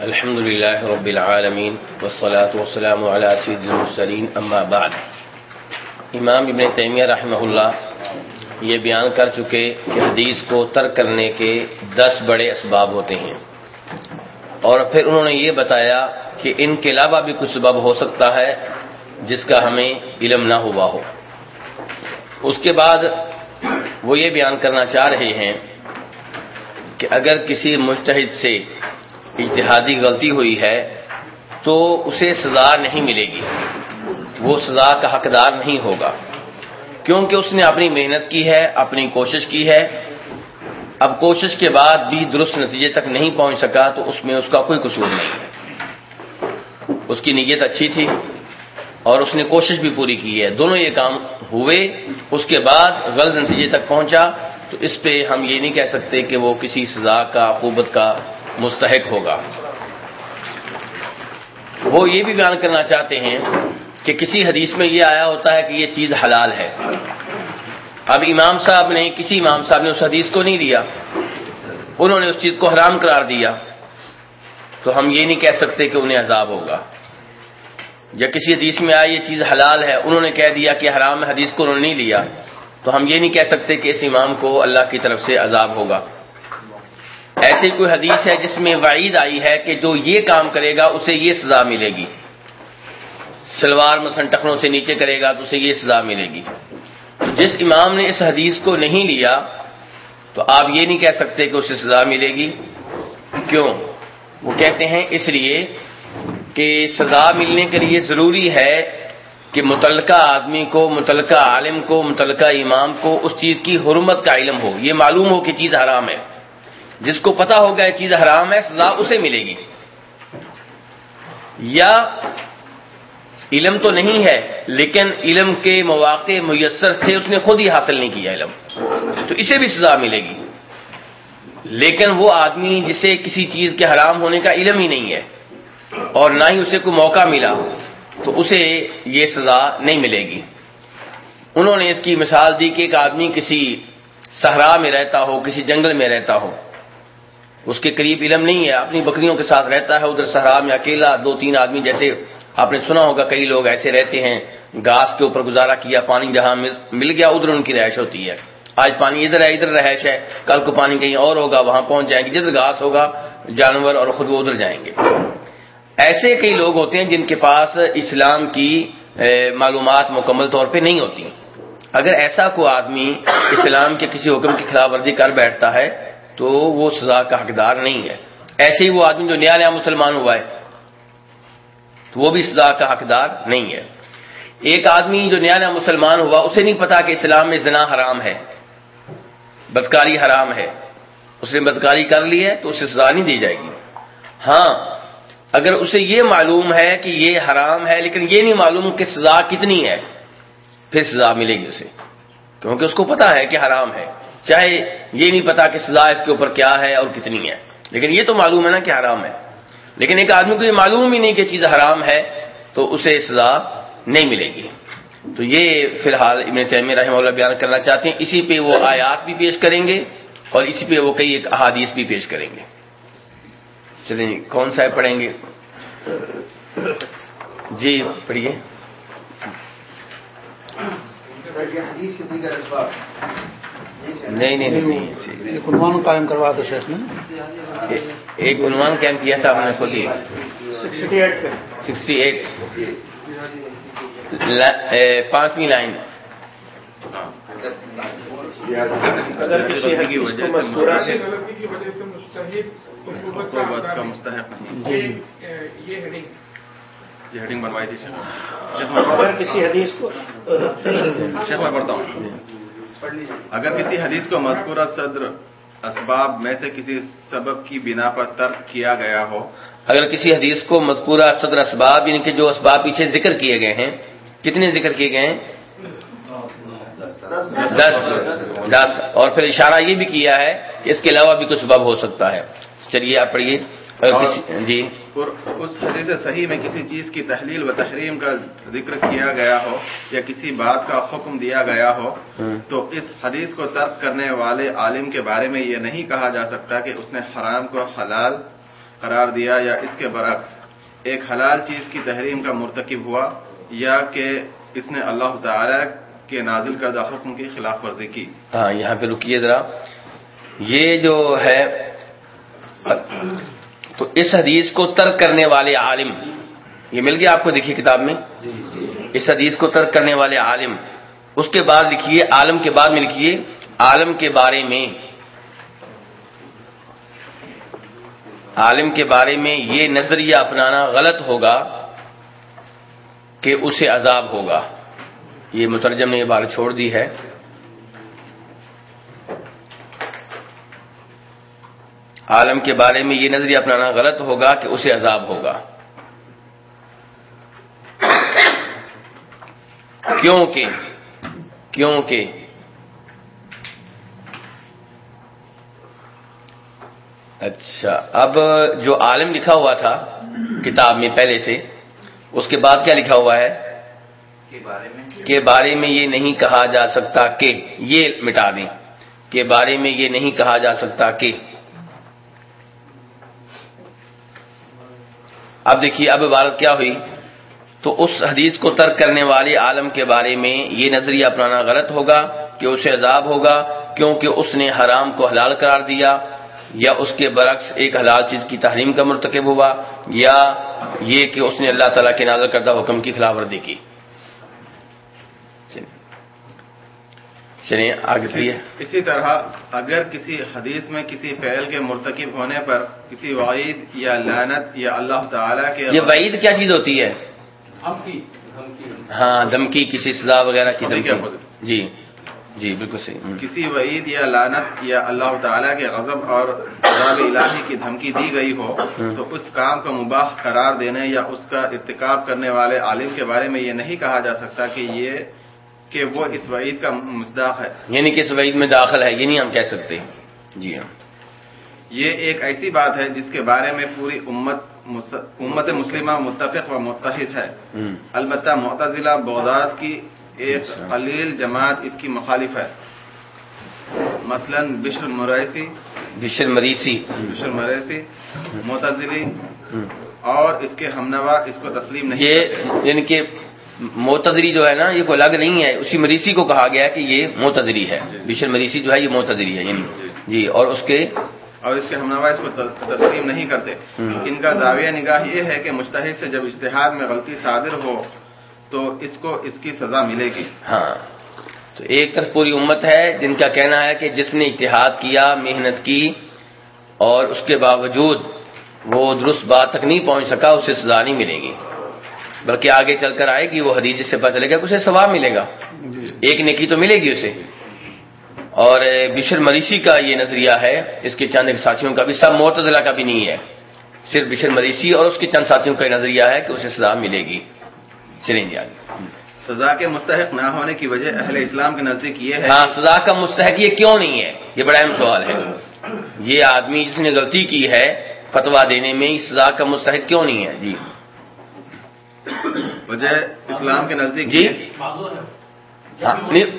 الحمد لله رب العالمين والصلاة والسلام على سيد المرسلين أما بعد۔ امام ابن تیمیہ رحمہ اللہ یہ بیان کر چکے کہ حدیث کو ترک کرنے کے دس بڑے اسباب ہوتے ہیں۔ اور پھر انہوں نے یہ بتایا کہ ان کے علاوہ بھی کچھ سبب ہو سکتا ہے جس کا ہمیں علم نہ ہوا ہو۔ اس کے بعد وہ یہ بیان کرنا چاہ رہے ہیں کہ اگر کسی مشتحد سے اجتہادی غلطی ہوئی ہے تو اسے سزا نہیں ملے گی۔ وہ سزا کا حقدار نہیں ہوگا۔ کیونکہ اس نے اپنی محنت کی ہے، اپنی کوشش کی ہے۔ اب کوشش کے بعد بھی درست نتیجے تک نہیں پہنچ سکا تو اس میں اس کا کوئی قصور نہیں۔ ہے اس کی نیت اچھی تھی اور اس نے کوشش بھی پوری کی ہے۔ دونوں یہ کام ہوئے، اس کے بعد غلط نتیجے تک پہنچا۔ تو اس پہ ہم یہ نہیں کہہ سکتے کہ وہ کسی سزا کا قوبت کا مستحق ہوگا۔ وہ یہ بھی بیان کرنا چاہتے ہیں کہ کسی حدیث میں یہ آیا ہوتا ہے کہ یہ چیز حلال ہے۔ اب امام صاحب نے، کسی امام صاحب نے اس حدیث کو نہیں دیا۔ انہوں نے اس چیز کو حرام قرار دیا۔ تو ہم یہ نہیں کہہ سکتے کہ انہیں عذاب ہوگا۔ یا کسی حدیث میں آیا یہ چیز حلال ہے، انہوں نے کہہ دیا کہ حرام حدیث کو انہوں نے نہیں لیا تو ہم یہ نہیں کہہ سکتے کہ اس امام کو اللہ کی طرف سے عذاب ہوگا۔ ایسی کوئی حدیث ہے جس میں وعید آئی ہے کہ جو یہ کام کرے گا اسے یہ سزا ملے گی۔ سلوار مسن ٹخنوں سے نیچے کرے گا تو اسے یہ سزا ملے گی۔ جس امام نے اس حدیث کو نہیں لیا تو آپ یہ نہیں کہہ سکتے کہ اسے سزا ملے گی۔ کیوں؟ وہ کہتے ہیں اس لیے کہ سزا ملنے کے لیے ضروری ہے کہ متعلقہ آدمی کو، متعلقہ عالم کو، متعلقہ امام کو اس چیز کی حرمت کا علم ہو۔ یہ معلوم ہو کہ چیز حرام ہے۔ جس کو پتا ہوگا یہ چیز حرام ہے، سزا اسے ملے گی۔ یا علم تو نہیں ہے، لیکن علم کے مواقع میسر تھے، اس نے خود ہی حاصل نہیں کیا علم۔ تو اسے بھی سزا ملے گی۔ لیکن وہ آدمی جسے کسی چیز کے حرام ہونے کا علم ہی نہیں ہے، اور نہ ہی اسے کوئی موقع ملا تو اسے یہ سزا نہیں ملے گی۔ انہوں نے اس کی مثال دی کہ ایک آدمی کسی صحرا میں رہتا ہو، کسی جنگل میں رہتا ہو اس کے قریب علم نہیں ہے، اپنی بکریوں کے ساتھ رہتا ہے، ادھر صحرا میں اکیلا دو تین آدمی جیسے آپ نے سنا ہوگا کئی لوگ ایسے رہتے ہیں گاس کے اوپر گزارا کیا، پانی جہاں مل گیا، ادھر ان کی رہائش ہوتی ہے۔ آج پانی ادھر ہے، ادھر رہائش ہے، کل کو پانی کہیں اور ہوگا، وہاں پہنچ جائیں گے، جدھر گھاس ہوگا، جانور اور خود وہ ادھر جائیں گے۔ ایسے کئی لوگ ہوتے ہیں جن کے پاس اسلام کی معلومات مکمل طور پہ نہیں ہوتی۔ اگر ایسا کوئی آدمی اسلام کے کسی حکم کی خلاف ورزی کر بیٹھتا ہے تو وہ سزا کا حقدار نہیں ہے۔ ایسے ہی وہ آدمی جو نیا نیا مسلمان ہوا ہے، تو وہ بھی سزا کا حقدار نہیں ہے۔ ایک آدمی جو نیا نیا مسلمان ہوا، اسے نہیں پتا کہ اسلام میں زنا حرام ہے، بدکاری حرام ہے۔ اس نے بدکاری کر لی ہے تو اسے سزا نہیں دی جائے گی۔ ہاں اگر اسے یہ معلوم ہے کہ یہ حرام ہے، لیکن یہ نہیں معلوم کہ سزا کتنی ہے، پھر سزا ملے گی اسے۔ کیونکہ اس کو پتا ہے کہ حرام ہے۔ چاہے یہ نہیں پتا کہ سزا اس کے اوپر کیا ہے اور کتنی ہے۔ لیکن یہ تو معلوم ہے نا کہ حرام ہے۔ لیکن ایک آدمی کو یہ معلوم ہی نہیں کہ چیز حرام ہے تو اسے سزا نہیں ملے گی۔ تو یہ فی الحال ابن تیمیہ رحمہ اللہ بیان کرنا چاہتے ہیں۔ اسی پہ وہ آیات بھی پیش کریں گے اور اسی پہ وہ کئی ایک احادیث بھی پیش کریں گے۔ چلیں جی، کون سا پڑھیں گے؟ جی پڑھیے۔ نہیں نہیں نہیں ایک عنوان قائم کروا دو شیخ نے۔ ایک عنوان قائم کیا تھا ہم نے خود ہی۔ سکسٹی ایٹ پانچویں لائن۔ اگر کسی حدیث کو مذکورہ سے کا مستحق نہیں۔ یہ ہیڈنگ بنوائی تھی کسی حدیث کو شیخ میں پڑھتا ہوں۔ اگر کسی حدیث کو مذکورہ صدر اسباب میں سے کسی سبب کی بنا پر ترک کیا گیا ہو اگر کسی حدیث کو مذکورہ صدر اسباب یعنی کہ جو اسباب پیچھے ذکر کیے گئے ہیں کتنے ذکر کیے گئے ہیں؟ دس۔ دس۔ اور پھر اشارہ یہ بھی کیا ہے کہ اس کے علاوہ بھی کچھ سبب ہو سکتا ہے۔ چلیے آپ پڑھیے۔ جی۔ اس حدیث صحیح میں کسی چیز کی تحلیل و تحریم کا ذکر کیا گیا ہو یا کسی بات کا حکم دیا گیا ہو تو اس حدیث کو ترک کرنے والے عالم کے بارے میں یہ نہیں کہا جا سکتا کہ اس نے حرام کو حلال قرار دیا یا اس کے برعکس ایک حلال چیز کی تحریم کا مرتکب ہوا یا کہ اس نے اللہ تعالی کے نازل کردہ حکم کی خلاف ورزی کی۔ ہاں یہاں پہ رکیے ذرا۔ یہ جو ہے تو اس حدیث کو ترک کرنے والے عالم یہ مل گیا آپ کو دیکھیے کتاب میں؟ اس حدیث کو ترک کرنے والے عالم اس کے بعد لکھیے عالم کے بعد میں لکھیے عالم کے بارے میں۔ عالم کے بارے میں یہ نظریہ اپنانا غلط ہوگا کہ اسے عذاب ہوگا۔ یہ مترجم نے یہ بات چھوڑ دی ہے۔ عالم کے بارے میں یہ نظریہ اپنانا غلط ہوگا کہ اسے عذاب ہوگا۔ کیونکہ کیونکہ اچھا اب جو عالم لکھا ہوا تھا کتاب میں پہلے سے اس کے بعد کیا لکھا ہوا ہے؟ کے بارے میں۔ یہ نہیں کہا جا سکتا کہ یہ مٹا دیں۔ کے بارے میں یہ نہیں کہا جا سکتا کہ اب دیکھیے، اب عبارت کیا ہوئی؟ تو اس حدیث کو ترک کرنے والے عالم کے بارے میں یہ نظریہ اپنانا غلط ہوگا، کہ اسے عذاب ہوگا، کیونکہ اس نے حرام کو حلال قرار دیا، یا اس کے برعکس ایک حلال چیز کی تحریم کا مرتکب ہوا، یا یہ کہ اس نے اللہ تعالیٰ کے نازل کردہ حکم کی خلاف ورزی کی۔ چلیے آگے چلیے اسی طرح اگر کسی حدیث میں کسی فعل کے مرتکب ہونے پر کسی وعید یا لعنت یا اللہ تعالیٰ کے یہ وعید کیا چیز ہوتی ہے؟ ہاں دھمکی کسی سزا وغیرہ کی دھمکی جی جی بالکل صحیح۔ کسی وعید یا لانت یا اللہ تعالیٰ کے غضب اور عذاب الہی کی دھمکی دی گئی ہو تو اس کام کو مباح قرار دینے یا اس کا ارتکاب کرنے والے عالم کے بارے میں یہ نہیں کہا جا سکتا کہ یہ کہ وہ اس وعید کا مصداق ہے۔ یعنی کہ اس وعید میں داخل ہے یہ نہیں ہم کہہ سکتے جی ہاں۔ یہ ایک ایسی بات ہے جس کے بارے میں پوری امت امت مسلمہ متفق و متحد ہے۔ البتہ معتزلہ بغداد کی ایک اچھا۔ قلیل جماعت اس کی مخالف ہے۔ مثلا بشر مریسی۔ بشر مریسی۔ بشر مریسی معتزلی۔ اور اس کے ہمنوا اس کو تسلیم نہیں یہ یعنی کہ معتزری جو ہے نا یہ کوئی الگ نہیں ہے۔ اسی مریسی کو کہا گیا کہ یہ معتزری ہے۔ جی۔ بشر مریسی جو ہے یہ معتزری ہے یعنی۔ جی۔ اور اس کے اور اس کے ہمنوا اس کو تسلیم نہیں کرتے۔ ان کا دعویہ نگاہ یہ ہے کہ مشتحد سے جب اشتہار میں غلطی صادر ہو تو اس کو اس کی سزا ملے گی۔ ہاں۔ تو ایک طرف پوری امت ہے جن کا کہنا ہے کہ جس نے اشتہاد کیا محنت کی اور اس کے باوجود وہ درست بات تک نہیں پہنچ سکا اسے سزا نہیں ملے گی۔ بلکہ آگے چل کر آئے گی وہ حدیث سے پتہ چلے گا کہ اسے ثواب ملے گا۔ جی۔ ایک نکی تو ملے گی اسے۔ اور بشر مریشی کا یہ نظریہ ہے اس کے چند ایک ساتھیوں کا بھی سب معتزلہ کا بھی نہیں ہے۔ صرف بشر مریشی اور اس کے چند ساتھیوں کا نظریہ ہے کہ اسے سزا ملے گی۔ چلیں جی آگے۔ سزا کے مستحق نہ ہونے کی وجہ اہل اسلام کے نزدیک یہ ہے۔ ہاں سزا کا مستحق یہ کیوں نہیں ہے؟ یہ بڑا اہم سوال ہے۔ یہ آدمی جس نے غلطی کی ہے فتوا دینے میں سزا کا مستحق کیوں نہیں ہے؟ جی۔ وجہ اسلام کے نزدیک جی؟ ہاں،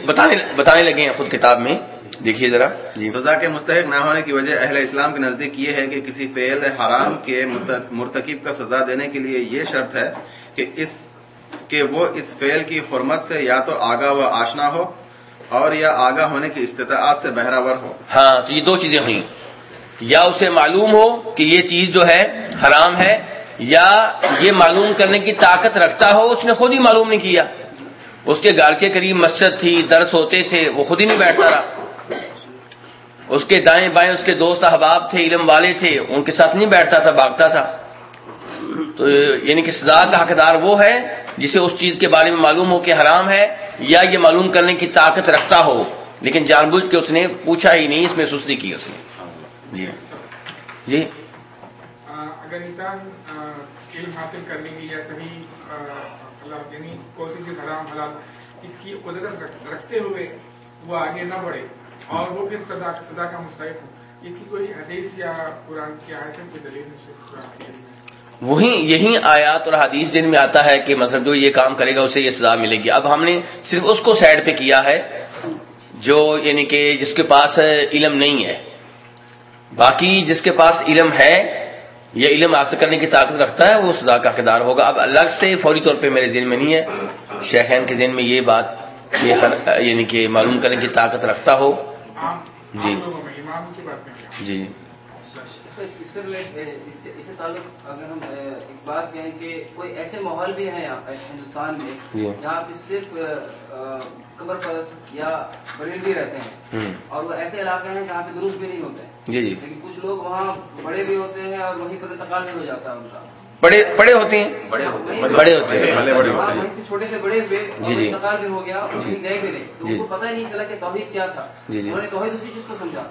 بتانے بتانے لگے ہیں خود کتاب میں۔ دیکھیے ذرا۔ جی۔ سزا کے مستحق نہ ہونے کی وجہ اہل اسلام کے نزدیک یہ ہے کہ کسی فعل حرام کے مرتکب کا سزا دینے کے لیے یہ شرط ہے کہ اس کہ وہ اس فعل کی حرمت سے یا تو آگاہ و آشنا ہو اور یا آگاہ ہونے کی استطاعت سے بہراور ہو۔ ہاں تو یہ دو چیزیں ہوئیں۔ یا اسے معلوم ہو کہ یہ چیز جو ہے حرام ہے یا یہ معلوم کرنے کی طاقت رکھتا ہو، اس نے خود ہی معلوم نہیں کیا۔ اس کے گھر کے قریب مسجد تھی، درس ہوتے تھے، وہ خود ہی نہیں بیٹھتا رہا۔ اس کے دائیں بائیں اس کے دوست احباب تھے، علم والے تھے، ان کے ساتھ نہیں بیٹھتا تھا، بھاگتا تھا۔ تو یعنی کہ سزا کا حقدار وہ ہے جسے اس چیز کے بارے میں معلوم ہو کہ حرام ہے یا یہ معلوم کرنے کی طاقت رکھتا ہو، لیکن جان بوجھ کے اس نے پوچھا ہی نہیں، اس میں سستی کی اس نے۔ جی۔ جی۔ اگر انسان علم حاصل کرنے کی یا صحیح اللہ یعنی کوئی چیز حرام، حلال، اس کی قدرت رکھتے ہوئے وہ آگے نہ بڑھے اور وہ پھر سزا سزا کا مستحق ہو اس کی کوئی حدیث یا قرآن کی آیت کی دلیل وہی، یہی آیات اور حدیث جن میں آتا ہے کہ مطلب جو یہ کام کرے گا اسے یہ سزا ملے گی۔ اب ہم نے صرف اس کو سائڈ پہ کیا ہے جو یعنی کہ جس کے پاس علم نہیں ہے۔ باقی جس کے پاس علم ہے یہ علم حاصل کرنے کی طاقت رکھتا ہے وہ سزا کا حقدار ہوگا۔ اب الگ سے فوری طور پہ میرے ذہن میں نہیں ہے۔ شیخین کے ذہن میں یہ بات یہ یعنی کہ معلوم کرنے کی طاقت رکھتا ہو۔ جی۔ کریں جی۔ اس سے تعلق اگر ہم ایک بات کہیں کہ کوئی ایسے ماحول بھی ہیں ہندوستان میں جی۔ جہاں پہ صرف قبر پرست یا بریلوی رہتے ہیں اور وہ ایسے علاقے ہیں جہاں پہ دروس بھی نہیں ہوتے ہیں جی جی۔ لیکن کچھ لوگ وہاں بڑے بھی ہوتے ہیں اور وہیں پر انتقال بھی ہو جاتا ہے ان کا۔ بڑے بڑے ہوتے ہیں۔ بڑے ہوتے ہیں۔ بڑے ہوتے ہیں۔ بھلے بڑے ہاں، چھوٹے سے بڑے جی، جی۔ انتقال بھی ہو گیا کہیں گئے بھی نہیں۔ تو جی۔ ان کو پتہ ہی نہیں چلا کہ توحید کیا تھا۔ جی، جی۔ انہوں نے توحید اسی چیز کو سمجھا۔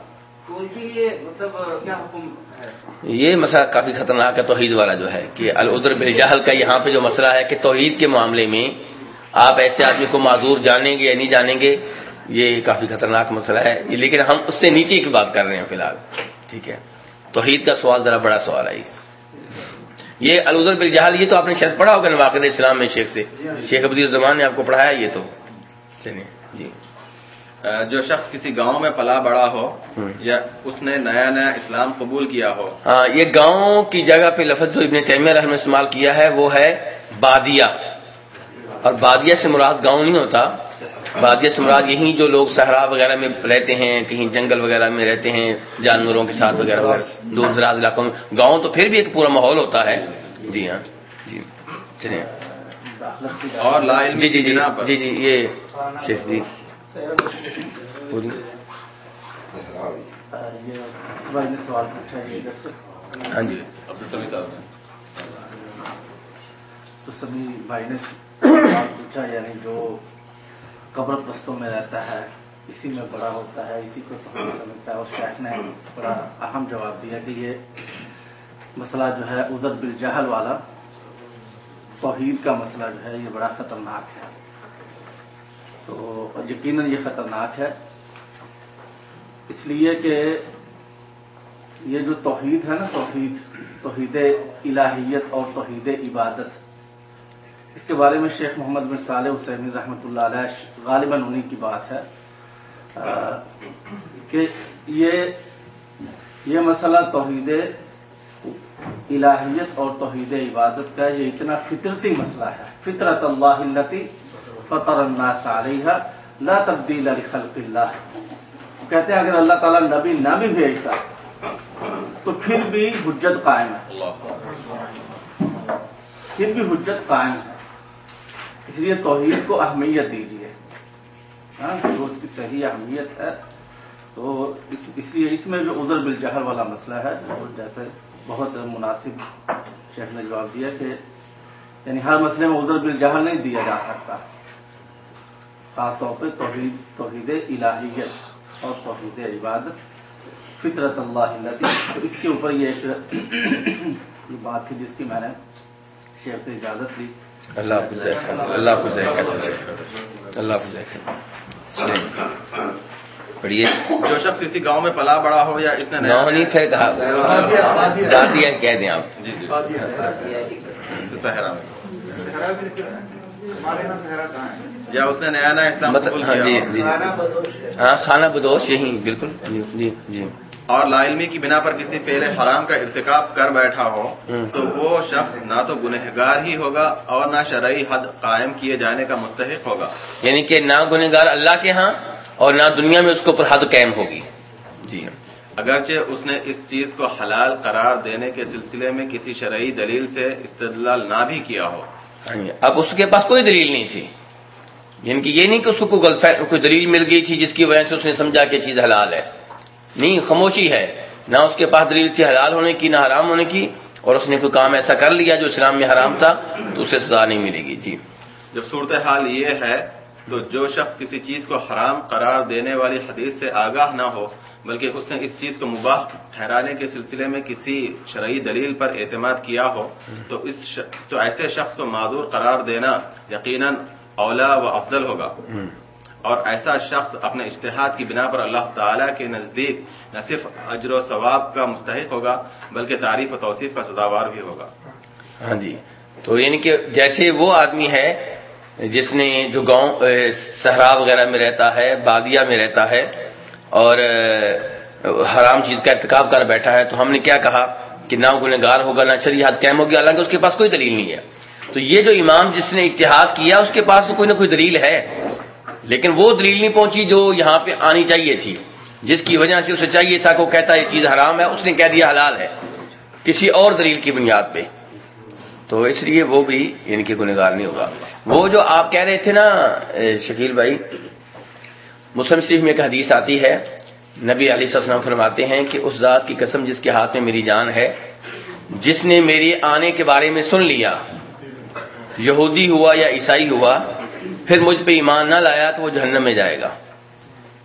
تو ان کے لیے مطلب کیا حکم ہے؟ یہ مسئلہ کافی خطرناک ہے توحید والا جو ہے کہ العذر بالجہل کا یہاں پہ جو مسئلہ ہے کہ توحید کے معاملے میں آپ ایسے آدمی کو معذور جانیں گے یا نہیں جانیں گے یہ کافی خطرناک مسئلہ ہے۔ لیکن ہم اس سے نیچے کی بات کر رہے ہیں فی الحال۔ ٹھیک ہے۔ توحید کا سوال ذرا بڑا سوال ہے۔ یہ العذر بالجہل یہ تو آپ نے شاید پڑھا ہوگا نواقد اسلام میں شیخ سے۔ شیخ ابدی الزمان نے آپ کو پڑھایا یہ تو۔ چلیے جی۔ جو شخص کسی گاؤں میں پلا بڑا ہو۔ یا اس نے نیا نیا اسلام قبول کیا ہو۔ ہاں یہ گاؤں کی جگہ پہ لفظ جو ابن تیمیہ رحم استعمال کیا ہے وہ ہے بادیا اور بادیا سے مراد گاؤں نہیں ہوتا۔ بادیا سے مراد یہی جو لوگ صحرا وغیرہ میں رہتے ہیں کہیں جنگل وغیرہ میں رہتے ہیں جانوروں کے ساتھ وغیرہ وغیرہ دور دراز علاقوں میں گاؤں تو پھر بھی ایک پورا ماحول ہوتا ہے۔ جی ہاں جی۔ چلیے اور جی جی جی۔ جی جی یہ شیخ جی۔ ہاں جی۔ تو سبھی بھائی نے پوچھا یعنی جو قبر پرستوں میں رہتا ہے، اسی میں بڑا ہوتا ہے، اسی کو توحید سمجھتا ہے اور شیخ نے بڑا اہم جواب دیا کہ یہ مسئلہ جو ہے عذر بالجہل والا، توحید کا مسئلہ جو ہے یہ بڑا خطرناک ہے۔ تو یقیناً یہ خطرناک ہے۔ اس لیے کہ یہ جو توحید ہے نا، توحید توحید الہیت اور توحید عبادت اس کے بارے میں شیخ محمد بن صالح حسین رحمۃ اللہ علیہ غالباً انہیں کی بات ہے کہ یہ یہ مسئلہ توحید الہیت اور توحید عبادت کا یہ اتنا فطرتی مسئلہ ہے۔ فطرت اللہ التی فطر الناس علیہ لا تبدیل لخلق اللہ۔ کہتے ہیں اگر اللہ تعالیٰ نبی نہ بھی بھیجتا تو پھر بھی حجت قائم ہے۔ پھر بھی حجت قائم ہے۔ اس لیے توحید کو اہمیت دیجیے ہاں، جو اس کی صحیح اہمیت ہے، تو اس لیے اس میں جو عذر بالجہر والا مسئلہ ہے، وہ جیسے بہت مناسب شیخ نے جواب دیا کہ یعنی ہر مسئلے میں عذر بالجہر نہیں دیا جا سکتا۔ خاص طور پہ توحید توحید الہیت اور توحید عبادت، فطرت اللہ تو اس کے اوپر یہ ایک بات تھی جس کی میں نے شیخ سے اجازت لی۔ اللہ آپ کو ذائقہ دے، اللہ آپ کو ذائقہ دے، اللہ آپ کو ذائقہ دے۔ چلیے پڑھیے۔ جو شخص کسی گاؤں میں پلا بڑا ہو یا اس نے نہیں پھر کہا۔ دادیا کہہ دیں آپ۔ جی جی۔ صحرا میں۔ یا اس نے نیا نیا اسلام مطلب قبول ہاں جی جی۔ ہاں خانہ بدوش یہی بالکل۔ جی جی جی۔ اور لا علمی کی بنا پر کسی فعل حرام کا ارتکاب کر بیٹھا ہو۔ تو وہ شخص نہ تو گنہگار ہی ہوگا اور نہ شرعی حد قائم کیے جانے کا مستحق ہوگا۔ یعنی کہ نہ گنہگار اللہ کے ہاں اور نہ دنیا میں اس کے اوپر حد قائم ہوگی۔ جی اگرچہ اس نے اس چیز کو حلال قرار دینے کے سلسلے میں کسی شرعی دلیل سے استدلال نہ بھی کیا ہو۔ اب اس کے پاس کوئی دلیل نہیں تھی۔ یعنی کہ یہ نہیں کہ اس کو کوئی دلیل مل گئی تھی جس کی وجہ سے اس نے سمجھا کہ چیز حلال ہے۔ نہیں خاموشی ہے۔ نہ اس کے پاس دلیل تھی حلال ہونے کی نہ حرام ہونے کی اور اس نے کوئی کام ایسا کر لیا جو اسلام میں حرام تھا تو اسے سزا نہیں ملے گی۔ جی۔ جب صورتحال یہ ہے تو جو شخص کسی چیز کو حرام قرار دینے والی حدیث سے آگاہ نہ ہو بلکہ اس نے اس چیز کو مباح ٹھہرانے کے سلسلے میں کسی شرعی دلیل پر اعتماد کیا ہو تو اس ش... تو ایسے شخص کو معذور قرار دینا یقیناً اولا و افضل ہوگا۔ اور ایسا شخص اپنے اشتہاد کی بنا پر اللہ تعالیٰ کے نزدیک نہ صرف اجر و ثواب کا مستحق ہوگا، بلکہ تعریف و توصیف کا سزاوار بھی ہوگا۔ ہاں جی۔ تو یعنی کہ جیسے وہ آدمی ہے جس نے جو گاؤں صحرا وغیرہ میں رہتا ہے بادیا میں رہتا ہے، اور حرام چیز کا ارتکاب کر بیٹھا ہے، تو ہم نے کیا کہا؟ کہ نہ گنہگار ہوگا، نہ شری قائم ہوگی، حالانکہ اس کے پاس کوئی دلیل نہیں ہے۔ تو یہ جو امام جس نے اتحاد کیا، اس کے پاس تو کوئی نہ کوئی دلیل ہے۔ لیکن وہ دلیل نہیں پہنچی جو یہاں پہ آنی چاہیے تھی، جس کی وجہ سے اسے چاہیے تھا کہ وہ کہتا یہ چیز حرام ہے، اس نے کہہ دیا حلال ہے، کسی اور دلیل کی بنیاد پہ۔ تو اس لیے وہ بھی یعنی ان کے گنہگار نہیں ہوگا۔ وہ جو آپ کہہ رہے تھے نا شکیل بھائی، مسلم شریف میں ایک حدیث آتی ہے، نبی علی وسلم فرماتے ہیں کہ اس ذات کی قسم جس کے ہاتھ میں میری جان ہے، جس نے میری آنے کے بارے میں سن لیا، یہودی ہوا یا عیسائی ہوا پھر مجھ پہ ایمان نہ لایا تو وہ جہنم میں جائے گا۔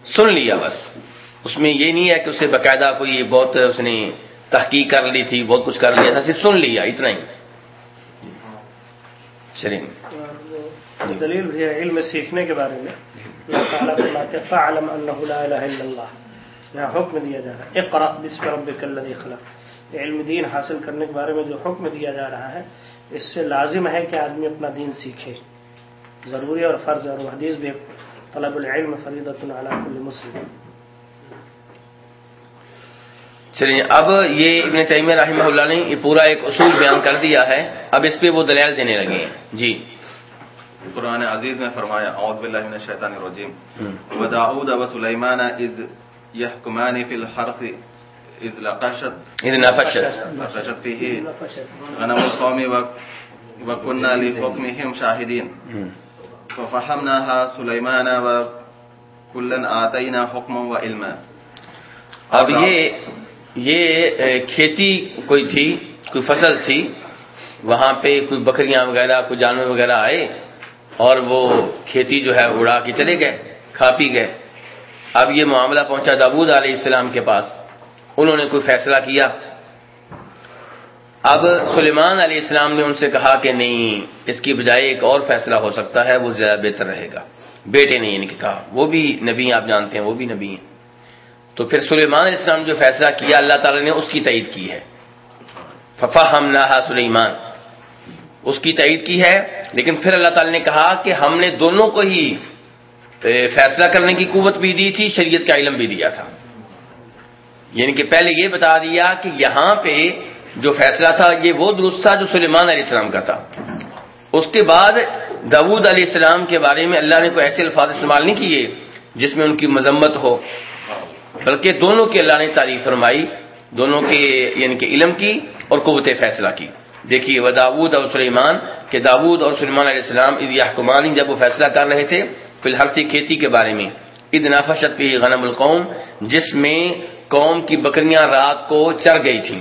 سن لیا بس۔ اس میں یہ نہیں ہے کہ اسے باقاعدہ کوئی بہت اس نے تحقیق کر لی تھی، بہت کچھ کر لیا تھا، صرف سن لیا، اتنا ہی۔ چلیں دلیل بھی ہے علم سیکھنے کے بارے میں۔ فعلم انه لا الہ الا اللہ یہاں حکم دیا جا رہا ہے اقرا بسم ربک الذی خلق۔ علم دین حاصل کرنے کے بارے میں جو حکم دیا جا رہا ہے، اس سے لازم ہے کہ آدمی اپنا دین سیکھے۔ ضروری اور فرض اور حدیث بھی طلب العلم فریدۃ علی کل مسلم۔ چلیے اب یہ ابن تیمیہ رحمہ اللہ نے یہ پورا ایک اصول بیان کر دیا ہے۔ اب اس پہ وہ دلیل دینے لگے ہیں۔ جی۔ قرآن عزیز میں فرمایا اعوذ باللہ من الشیطان الرجیم۔ وداؤد و سلیمان اذ یحکمان فی الحرث اذ لقشت۔ اذ نفشت۔ لقشت فیہ غنم القوم وکننا لحکمہم شاہدین ففحمناها سلیمان و کلن آتینا حکما و علما. اب یہ یہ کھیتی کوئی تھی کوئی فصل تھی وہاں پہ کوئی بکریاں وغیرہ کوئی جانور وغیرہ آئے اور وہ کھیتی جو ہے اڑا کے چلے گئے کھا پی گئے۔ اب یہ معاملہ پہنچا دابود علیہ السلام کے پاس۔ انہوں نے کوئی فیصلہ کیا۔ اب سلیمان علیہ السلام نے ان سے کہا کہ نہیں، اس کی بجائے ایک اور فیصلہ ہو سکتا ہے، وہ زیادہ بہتر رہے گا۔ بیٹے نے ان کے کہا، وہ بھی نبی آپ جانتے ہیں، وہ بھی نبی ہیں۔ تو پھر سلیمان علیہ السلام جو فیصلہ کیا، اللہ تعالی نے اس کی تعید کی ہے۔ ففا ہم نہ سلیمان اس کی تعید کی ہے، لیکن پھر اللہ تعالی نے کہا کہ ہم نے دونوں کو ہی فیصلہ کرنے کی قوت بھی دی تھی، شریعت کا علم بھی دیا تھا۔ یعنی کہ پہلے یہ بتا دیا کہ یہاں پہ جو فیصلہ تھا، یہ وہ درست تھا جو سلیمان علیہ السلام کا تھا۔ اس کے بعد داود علیہ السلام کے بارے میں اللہ نے کوئی ایسے الفاظ استعمال نہیں کیے جس میں ان کی مذمت ہو۔ بلکہ دونوں کی اللہ نے تعریف فرمائی، دونوں کے یعنی کہ علم کی اور قوت فیصلہ کی۔ دیکھیے، وہ داود اور سلیمان، کہ داود اور سلیمان علیہ السلام عید حکمان جب وہ فیصلہ کر رہے تھے فی الحال کھیتی کے بارے میں۔ عید نافشت پہ غنم القوم، جس میں قوم کی بکریاں رات کو چر گئی تھیں۔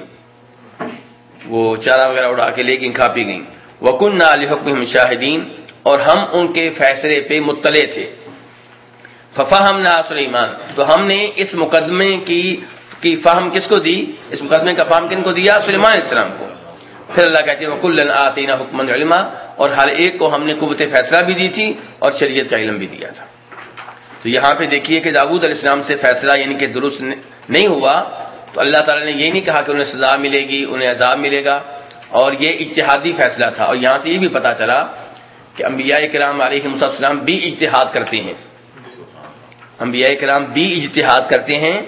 وہ چارہ وغیرہ اڑا کے لے گئی کھا پی گئیں۔ وکن نہ علی حکم شاہدین اور ہم ان کے فیصلے پہ مطلع تھے۔ ففا ہم نہ سلیمان تو ہم نے اس مقدمے کی کی فہم کس کو دی؟ اس مقدمے کا فہم کن کو دیا؟ سلیمان علیہ السلام کو۔ پھر اللہ کہتے ہیں وکل آتینہ حکمن علما، اور ہر ایک کو ہم نے قوت فیصلہ بھی دی تھی، اور شریعت کا علم بھی دیا تھا۔ تو یہاں پہ دیکھیے کہ داود علیہ السلام سے فیصلہ یعنی کہ درست نہیں ہوا۔ تو اللہ تعالیٰ نے یہ نہیں کہا کہ انہیں سزا ملے گی، انہیں عذاب ملے گا۔ اور یہ اجتہادی فیصلہ تھا۔ اور یہاں سے یہ بھی پتا چلا کہ انبیاء کرام علیہ السلام بھی اجتہاد کرتے ہیں۔ انبیاء کرام بھی اجتہاد کرتے ہیں۔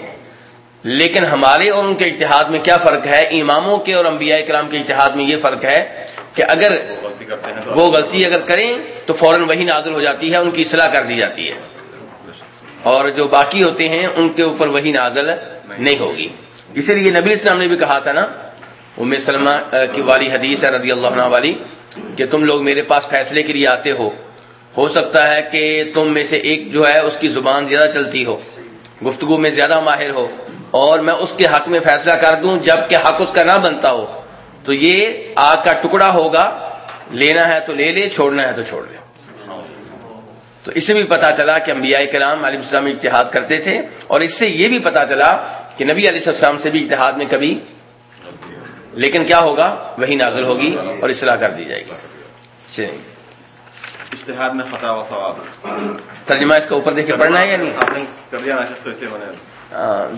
لیکن ہمارے اور ان کے اتحاد میں کیا فرق ہے؟ اماموں کے اور انبیاء کرام کے اتحاد میں یہ فرق ہے کہ اگر وہ غلطی اگر کریں تو فوراً وہی نازل ہو جاتی ہے، ان کی اصلاح کر دی جاتی ہے۔ اور جو باقی ہوتے ہیں، ان کے اوپر وہی نازل نہیں ہوگی۔ اسی لیے نبی اسلام نے بھی کہا تھا نا، ام سلمہ کی والی حدیث ہے رضی اللہ عنہ والی، کہ تم لوگ میرے پاس فیصلے کے لیے آتے ہو۔ ہو سکتا ہے کہ تم میں سے ایک جو ہے، اس کی زبان زیادہ چلتی ہو، گفتگو میں زیادہ ماہر ہو، اور میں اس کے حق میں فیصلہ کر دوں جبکہ حق اس کا نہ بنتا ہو۔ تو یہ آگ کا ٹکڑا ہوگا، لینا ہے تو لے لے، چھوڑنا ہے تو چھوڑ لے۔ تو اس سے بھی پتا چلا کہ انبیاء کلام علیہ السلام اتحاد کرتے تھے، اور اس سے یہ بھی پتا چلا کہ نبی علیہ السلام سے بھی اتحاد میں کبھی لیکن کیا ہوگا؟ وہی نازل ہوگی اور اصلاح کر دی جائے گی۔ اشتہاد میں فتح و ثواب۔ ترجمہ اس کا اوپر دیکھ کے پڑھنا ہے یا نہیں؟ آپ نے کر دیا تو اسے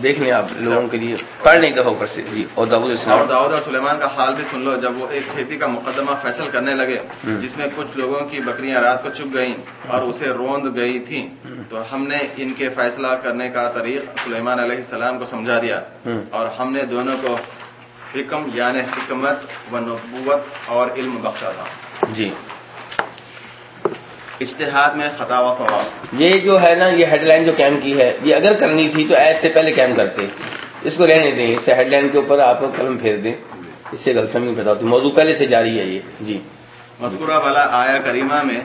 دیکھ لیں آپ لوگوں کے لیے۔ پڑھ نہیں دو اوپر سے۔ جی اور داود اور داؤد اور سلیمان کا حال بھی سن لو جب وہ ایک کھیتی کا مقدمہ فیصل کرنے لگے جس میں کچھ لوگوں کی بکریاں رات کو چپ گئیں اور اسے روند گئی تھیں تو ہم نے ان کے فیصلہ کرنے کا طریق سلیمان علیہ السلام کو سمجھا دیا۔ اور ہم نے دونوں کو حکم یعنی حکمت و نبوت اور علم بخشا تھا۔ جی۔ اشتہاد میں خطا و فواب یہ جو ہے نا یہ ہیڈ لائن جو کیم کی ہے یہ اگر کرنی تھی تو ایس سے پہلے کیم کرتے۔ اس کو رہنے دیں اس سے ہیڈ لائن کے اوپر آپ قلم پھیر دیں۔ اس سے غلط فہمی پیدا ہوتی۔ موضوع پہلے سے جاری ہے یہ۔ جی۔ مذکورہ والا آیا کریمہ میں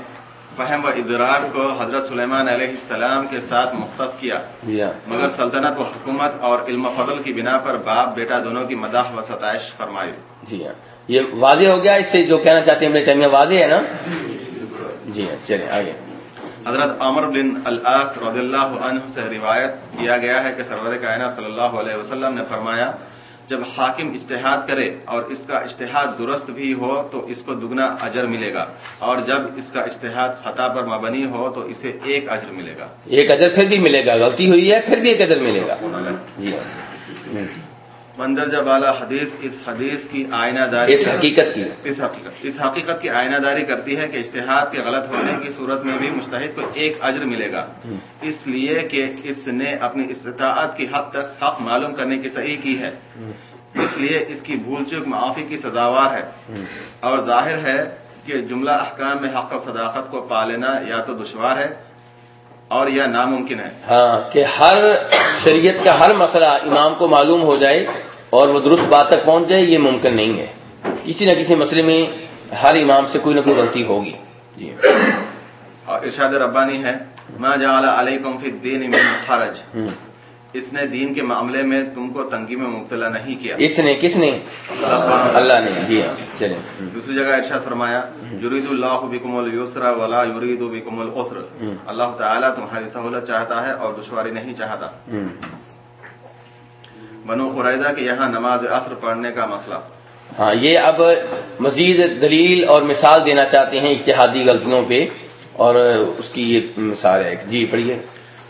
فہم و ادراک کو حضرت سلیمان علیہ السلام کے ساتھ مختص کیا۔ جی ہاں۔ مگر سلطنت و حکومت اور علم فضل کی بنا پر باپ بیٹا دونوں کی مداح و ستائش فرمائی۔ جی ہاں۔ یہ واضح ہو گیا اس سے جو کہنا چاہتے ہیں میرے ٹائم واضح ہے نا؟ جی ہاں چلیں آگے۔ حضرت عمر بن العاص رضی اللہ عنہ سے روایت کیا گیا ہے کہ سرور کائنہ صلی اللہ علیہ وسلم نے فرمایا جب حاکم اجتہاد کرے اور اس کا اجتہاد درست بھی ہو تو اس کو دگنا اجر ملے گا اور جب اس کا اجتہاد خطا پر مبنی ہو تو اسے ایک اجر ملے گا۔ ایک ادر پھر بھی ملے گا غلطی ہوئی ہے پھر بھی ایک ادر ملے گا۔ جی ہاں۔ مندرجہ بالا حدیث اس حدیث کی آئینہ داری اس حقیقت کی۔ اس حقیقت اس حقیقت کی آئینہ داری کرتی ہے کہ اجتہاد کے غلط ہونے کی صورت میں بھی مستحد کو ایک اجر ملے گا۔ اس لیے کہ اس نے اپنی استطاعت کی حد تک حق معلوم کرنے کی صحیح کی ہے۔ اس لیے اس کی بھول چوک معافی کی سزاوار ہے۔ اور ظاہر ہے کہ جملہ احکام میں حق و صداقت کو پالنا یا تو دشوار ہے اور یا ناممکن ہے۔ ہاں کہ ہر شریعت کا ہر مسئلہ امام کو معلوم ہو جائے اور وہ درست بات تک پہنچ جائے یہ ممکن نہیں ہے۔ کسی نہ کسی مسئلے میں ہر امام سے کوئی نہ کوئی غلطی ہوگی۔ جی۔ اور ارشاد ربانی ہے ما جعل علیکم فی الدین من حرج۔ اس نے دین کے معاملے میں تم کو تنگی میں مبتلا نہیں کیا۔ اس نے کس نے؟ اللہ نے۔ جی ہاں چلیں۔ دوسری جگہ ارشاد فرمایا یرید اللہ بکم السرا ولا یرید بکم العسر. اللہ تعالیٰ تمہاری سہولت چاہتا ہے اور دشواری نہیں چاہتا۔ بنو قریضہ کے یہاں نماز عصر پڑھنے کا مسئلہ۔ ہاں یہ اب مزید دلیل اور مثال دینا چاہتے ہیں اتحادی غلطیوں پہ اور اس کی یہ مثال ہے۔ جی پڑھیے۔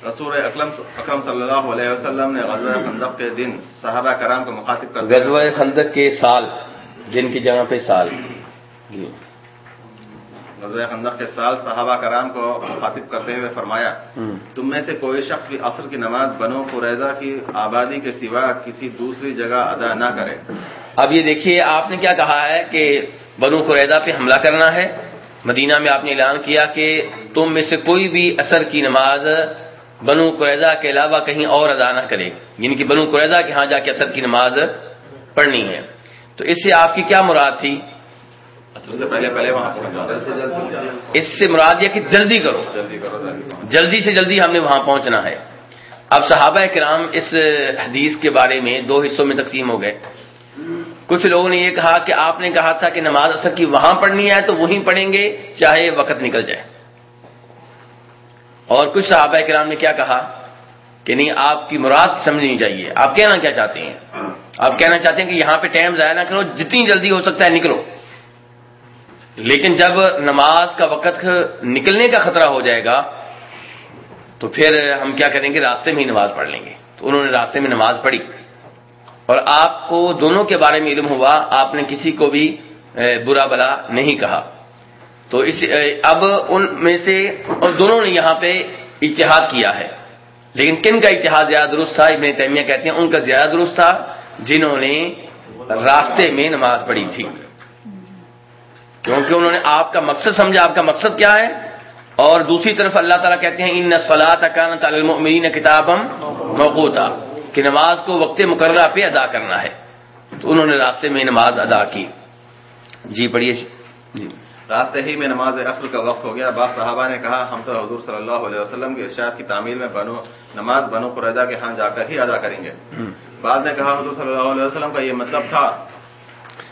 رسول اکرم اکرم صلی اللہ علیہ وسلم نے غزوہ خندق کے دن صحابہ کرام کو مخاطب کر غزوہ خندق کے سال جن کی جگہ پہ سال۔ جی۔ غزوہ خندق کے سال صحابہ کرام کو مخاطب کرتے ہوئے فرمایا۔ تم میں سے کوئی شخص بھی عصر کی نماز بنو قریضہ کی آبادی کے سوا کسی دوسری جگہ ادا نہ کرے۔ اب یہ دیکھیے آپ نے کیا کہا ہے کہ بنو قریدہ پہ حملہ کرنا ہے؟ مدینہ میں آپ نے اعلان کیا کہ تم میں سے کوئی بھی اثر کی نماز بنو قریدہ کے علاوہ کہیں اور ادا نہ کرے۔ یعنی کہ بنو قریدہ کے ہاں جا کے اثر کی نماز پڑھنی ہے۔ تو اس سے آپ کی کیا مراد تھی؟ عصر سے پہلے پہلے وہاں پہنچ جاؤ۔ اس سے مراد یہ کہ جلدی کرو۔ جلدی کرو جلدی کرو۔ جلدی سے جلدی ہم نے وہاں پہنچنا ہے۔ اب صحابہ کرام اس حدیث کے بارے میں دو حصوں میں تقسیم ہو گئے۔ کچھ لوگوں نے یہ کہا کہ آپ نے کہا تھا کہ نماز اثر کی وہاں پڑھنی ہے تو وہیں پڑھیں گے چاہے وقت نکل جائے۔ اور کچھ صحابہ کرام نے کیا کہا کہ نہیں آپ کی مراد سمجھنی چاہیے۔ آپ کہنا کیا چاہتے ہیں؟ آپ کہنا چاہتے ہیں کہ یہاں پہ ٹائم ضائع نہ کرو جتنی جلدی ہو سکتا ہے نکلو۔ لیکن جب نماز کا وقت نکلنے کا خطرہ ہو جائے گا، تو پھر ہم کیا کریں گے؟ راستے میں ہی نماز پڑھ لیں گے۔ تو انہوں نے راستے میں نماز پڑھی۔ اور آپ کو دونوں کے بارے میں علم ہوا، آپ نے کسی کو بھی برا بلا نہیں کہا۔ تو اس اب ان میں سے اور دونوں نے یہاں پہ اتحاد کیا ہے۔ لیکن کن کا اتحاد زیادہ درست تھا؟ ابن تیمیہ کہتے ہیں ان کا زیادہ درست تھا جنہوں نے راستے میں نماز پڑھی تھی۔ کیونکہ انہوں نے آپ کا مقصد سمجھا آپ کا مقصد کیا ہے؟ اور دوسری طرف اللہ تعالیٰ کہتے ہیں ان سلاۃ اکانت المین کتابم موقوتا کہ نماز کو وقت مقررہ پہ ادا کرنا ہے۔ تو انہوں نے راستے میں نماز ادا کی۔ جی پڑھیے۔ جی۔ راستے ہی میں نماز عصر کا وقت ہو گیا۔ بعض صحابہ نے کہا ہم تو حضور صلی اللہ علیہ وسلم کے ارشاد کی تعمیل میں بنو نماز بنو قریضہ کے ہاں جا کر ہی ادا کریں گے۔ بعض نے کہا حضور صلی اللہ علیہ وسلم کا یہ مطلب تھا۔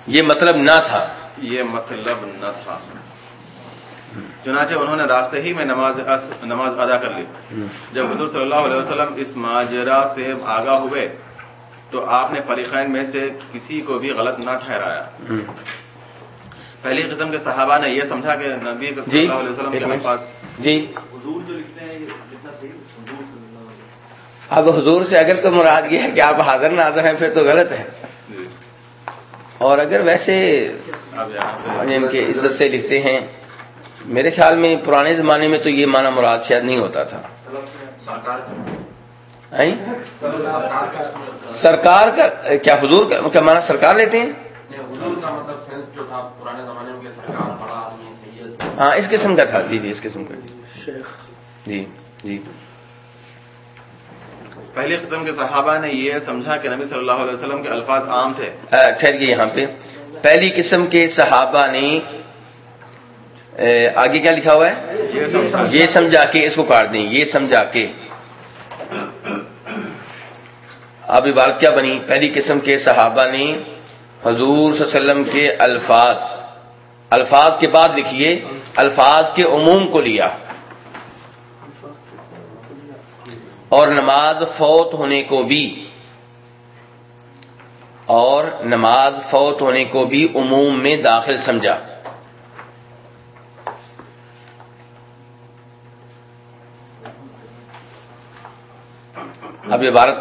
یہ مطلب نہ تھا۔ یہ مطلب نہ تھا۔ چنانچہ انہوں نے راستے ہی میں نماز نماز ادا کر لی۔ جب حضور صلی اللہ علیہ وسلم اس ماجرا سے آگاہ ہوئے تو آپ نے فریقین میں سے کسی کو بھی غلط نہ ٹھہرایا۔ پہلی قسم کے صحابہ نے یہ سمجھا کہ نبی صلی جی اللہ علیہ وسلم کے۔ پاس جی۔ اب حضور سے اگر تو مراد یہ ہے کہ آپ حاضر ناظر ہیں پھر تو غلط ہے۔ جی، اور اگر ویسے ان کے عزت سے لکھتے ہیں۔ میرے خیال میں پرانے زمانے میں تو یہ معنی مراد شاید نہیں ہوتا تھا؟ سرکار کا کیا حضور کا مانا سرکار لیتے ہیں؟ حضور کا مطلب سینس جو تھا پرانے زمانے میں کہ سرکار بڑا آدمی سید ہاں اس قسم کا تھا۔ جی جی اس قسم کا۔ جی جی۔ پہلی قسم کے صحابہ نے یہ سمجھا کہ نبی صلی اللہ علیہ وسلم کے الفاظ عام تھے۔ ٹھہریے یہاں پہ۔ پہلی قسم کے صحابہ نے آگے کیا لکھا ہوا ہے؟ یہ سمجھا کے اس کو کاٹ دیں، یہ سمجھا کے۔ اب عبارت کیا بنی؟ پہلی قسم کے صحابہ نے حضور صلی اللہ علیہ وسلم کے الفاظ الفاظ کے بعد لکھیے، الفاظ کے عموم کو لیا۔ اور نماز فوت ہونے کو بھی۔ اور نماز فوت ہونے کو بھی عموم میں داخل سمجھا۔ اب عبارت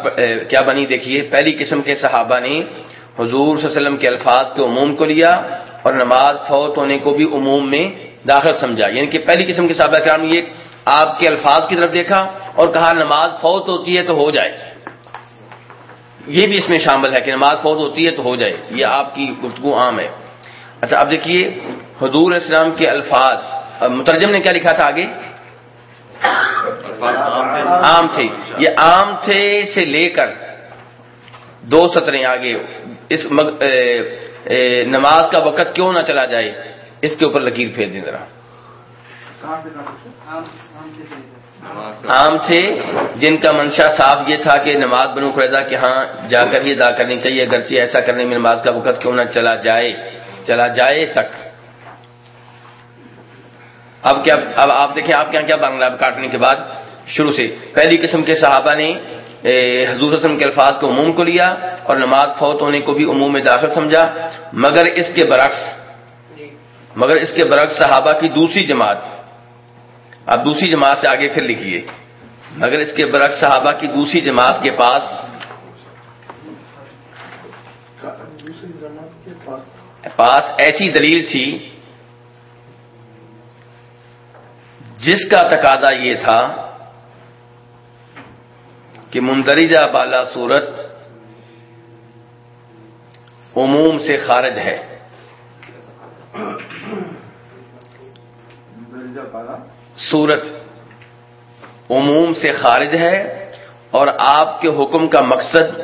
کیا بنی دیکھیے، پہلی قسم کے صحابہ نے حضور صلی اللہ علیہ وسلم کے الفاظ کے عموم کو لیا اور نماز فوت ہونے کو بھی عموم میں داخل سمجھا۔ یعنی کہ پہلی قسم کے صحابہ کرام یہ آپ کے الفاظ کی طرف دیکھا اور کہا نماز فوت ہوتی ہے تو ہو جائے۔ یہ بھی اس میں شامل ہے کہ نماز فوت ہوتی ہے تو ہو جائے، یہ آپ کی گفتگو عام ہے۔ اچھا اب دیکھیے، حضور علیہ السلام کے الفاظ۔ مترجم نے کیا لکھا تھا آگے؟ عام تھے۔ عام تھے یہ عام تھے سے لے کر دو سطریں آگے۔ اس مگ... اے... اے... نماز کا وقت کیوں نہ چلا جائے؟ اس کے اوپر لکیر پھیر دیں ذرا۔ عام تھے، جن کا منشا صاف یہ تھا کہ نماز بنو قریضہ کے ہاں جا کر ہی ادا کرنی چاہیے، اگرچہ ایسا کرنے میں نماز کا وقت کیوں نہ چلا جائے چلا جائے تک۔ اب کیا، اب آپ دیکھیں، آپ کے یہاں کیا بنگلہ کاٹنے کے بعد شروع سے۔ پہلی قسم کے صحابہ نے حضور وسلم کے الفاظ کو عموم کو لیا اور نماز فوت ہونے کو بھی عموم میں داخل سمجھا۔ مگر اس کے برعکس، مگر اس کے برعکس صحابہ کی دوسری جماعت اب دوسری جماعت سے آگے پھر لکھیے۔ مگر اس کے برعکس صحابہ کی دوسری جماعت کے پاس پاس پاس ایسی دلیل تھی جس کا تقاضا یہ تھا کہ مندرجہ بالا صورت عموم سے خارج ہے۔ صورت عموم سے خارج ہے اور آپ کے حکم کا مقصد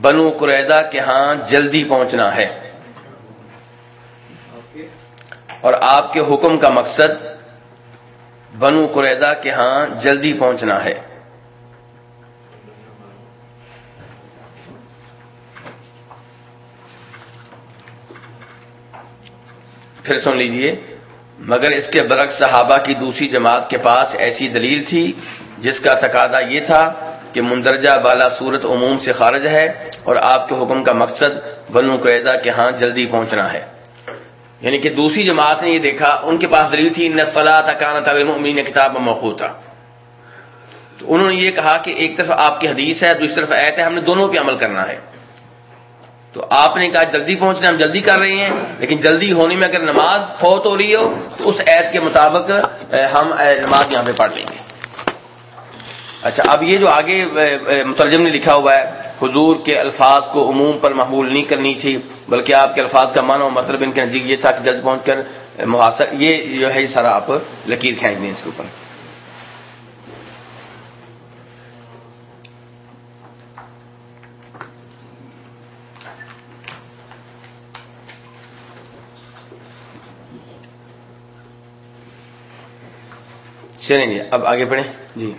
بنو قریضہ کے ہاں جلدی پہنچنا ہے۔ اور آپ کے حکم کا مقصد بنو قریضہ کے ہاں جلدی پہنچنا ہے۔ پھر سن لیجیے، مگر اس کے برعکس صحابہ کی دوسری جماعت کے پاس ایسی دلیل تھی، جس کا تقاضا یہ تھا کہ مندرجہ بالا صورت عموم سے خارج ہے اور آپ کے حکم کا مقصد بنو قیدہ کے ہاں جلدی پہنچنا ہے۔ یعنی کہ دوسری جماعت نے یہ دیکھا، ان کے پاس دلیل تھی نسلا تکانت المؤمنین کتاب موقوتا تو انہوں نے یہ کہا کہ ایک طرف آپ کی حدیث ہے، دوسری طرف ایت ہے، ہم نے دونوں پہ عمل کرنا ہے۔ تو آپ نے کہا جلدی پہنچنا ہم جلدی کر رہے ہیں لیکن جلدی ہونے میں اگر نماز فوت ہو رہی ہو تو اس عید کے مطابق ہم نماز یہاں پہ پڑھ لیں گے۔ اچھا اب یہ جو آگے مترجم نے لکھا ہوا ہے حضور کے الفاظ کو عموم پر محمول نہیں کرنی تھی بلکہ آپ کے الفاظ کا معنی و مطلب ان کے نزدیک یہ تھا کہ جلد پہنچ کر اے، محاسب یہ جو ہے سارا آپ لکیر کھینچ دیں اس کے اوپر۔ چلیں جی اب آگے بڑھیں جی۔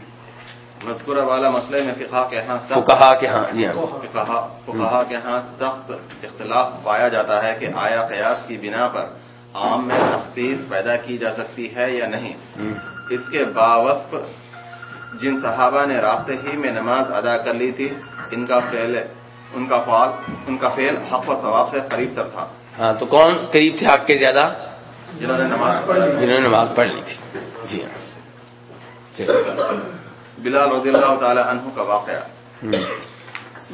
مذکورہ والا مسئلے میں فقہ کے ہاں سخت۔ کہا کہ ہاں جی ہاں۔ فقہا فقہا کے ہاں سخت اختلاف پایا جاتا ہے کہ آیا قیاس کی بنا پر عام میں تخصیص پیدا کی جا سکتی ہے یا نہیں۔ اس کے باوصف جن صحابہ نے راستے ہی میں نماز ادا کر لی تھی ان کا فعل ان کا فعال ان کا فعل حق و ثواب سے قریب تر تھا۔ ہاں تو کون قریب تھے حق کے زیادہ؟ جنہوں نے نماز پڑھ لی۔ جنہوں نے نماز پڑھ لی تھی۔ جی ہاں۔ بلال رضی اللہ تعالی عنہ کا واقعہ۔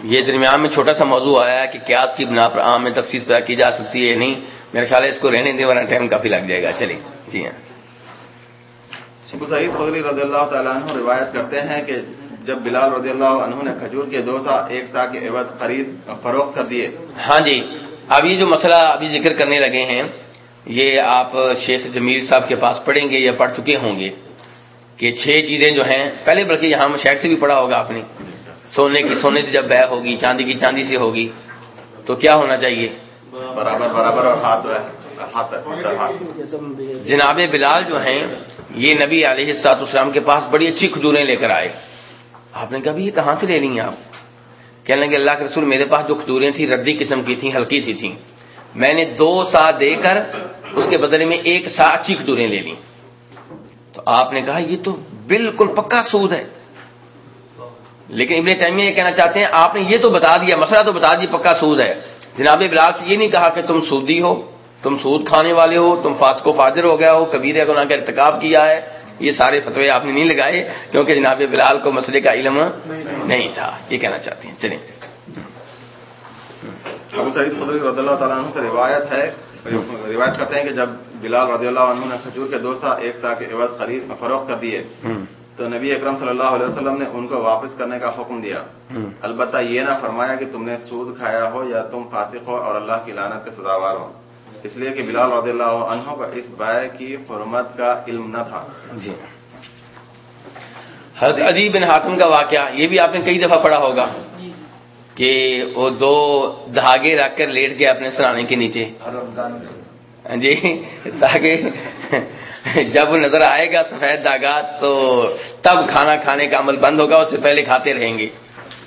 یہ درمیان میں چھوٹا سا موضوع آیا ہے کہ قیاس کی بنا پر عام میں تخصیص پیدا کی جا سکتی ہے نہیں۔ میرا خیال ہے اس کو رہنے دے ورنہ ٹائم کافی لگ جائے گا۔ چلیے جی ہاں۔ سعید خدری رضی اللہ تعالیٰ عنہ روایت کرتے ہیں کہ جب بلال رضی اللہ عنہ نے کھجور کے دو سا ایک سا کے عوض خرید فروخت کر دیے۔ ہاں جی۔ اب یہ جو مسئلہ ابھی ذکر کرنے لگے ہیں یہ آپ شیخ جمیل صاحب کے پاس پڑھیں گے یا پڑھ چکے ہوں گے۔ کہ چھ چیزیں جو ہیں پہلے بلکہ یہاں شاید سے بھی پڑھا ہوگا آپ نے۔ سونے کی سونے سے جب بہ ہوگی چاندی کی چاندی سے ہوگی تو کیا ہونا چاہیے؟ برابر برابر اور ہاتھ جناب بلال جو ہیں یہ نبی علیہ السلاط اسلام کے پاس بڑی اچھی کھجوریں لے کر آئے۔ آپ نے کہا بھی یہ کہاں سے لے لی ہیں آپ؟ کہنے لگے اللہ کے رسول میرے پاس جو کھجوریں تھیں ردی قسم کی تھیں ہلکی سی تھیں۔ میں نے دو سا دے کر اس کے بدلے میں ایک سا اچھی کھجوریں لے لی تو آپ نے کہا یہ تو بالکل پکا سود ہے۔ لیکن ابن تیمیہ یہ کہنا چاہتے ہیں، آپ نے یہ تو بتا دیا، مسئلہ تو بتا دیا پکا سود ہے۔ جناب بلال سے یہ نہیں کہا کہ تم سودی ہو، تم سود کھانے والے ہو، تم فاسکو فادر ہو گیا ہو کبیر گناہ کا ارتکاب کیا ہے۔ یہ سارے فتوے آپ نے نہیں لگائے، کیونکہ جناب بلال کو مسئلے کا علم نہیں تھا۔ یہ کہنا چاہتے ہیں، چلیں۔ ابو سعید رضی اللہ تعالیٰ عنہ سے روایت ہے روایت کرتے ہیں کہ جب بلال رضی اللہ عنہ نے کھجور کے دو سا ایک سا کے عوض خرید فروخت کر دیے تو نبی اکرم صلی اللہ علیہ وسلم نے ان کو واپس کرنے کا حکم دیا۔ البتہ یہ نہ فرمایا کہ تم نے سود کھایا ہو یا تم فاسق ہو اور اللہ کی لانت کے سزاوار ہو۔ اس لیے کہ بلال رضی اللہ عنہ کو اس بائے کی حرمت کا علم نہ تھا۔ جی۔ حضرت علی بن حاتم کا واقعہ یہ بھی آپ نے کئی دفعہ پڑھا ہوگا۔ کہ وہ دو دھاگے رکھ کر لیٹ گئے اپنے سرانے کے نیچے۔ جی تاکہ جب نظر آئے گا سفید داغا تو تب کھانا کھانے کا عمل بند ہوگا اس سے پہلے کھاتے رہیں گے۔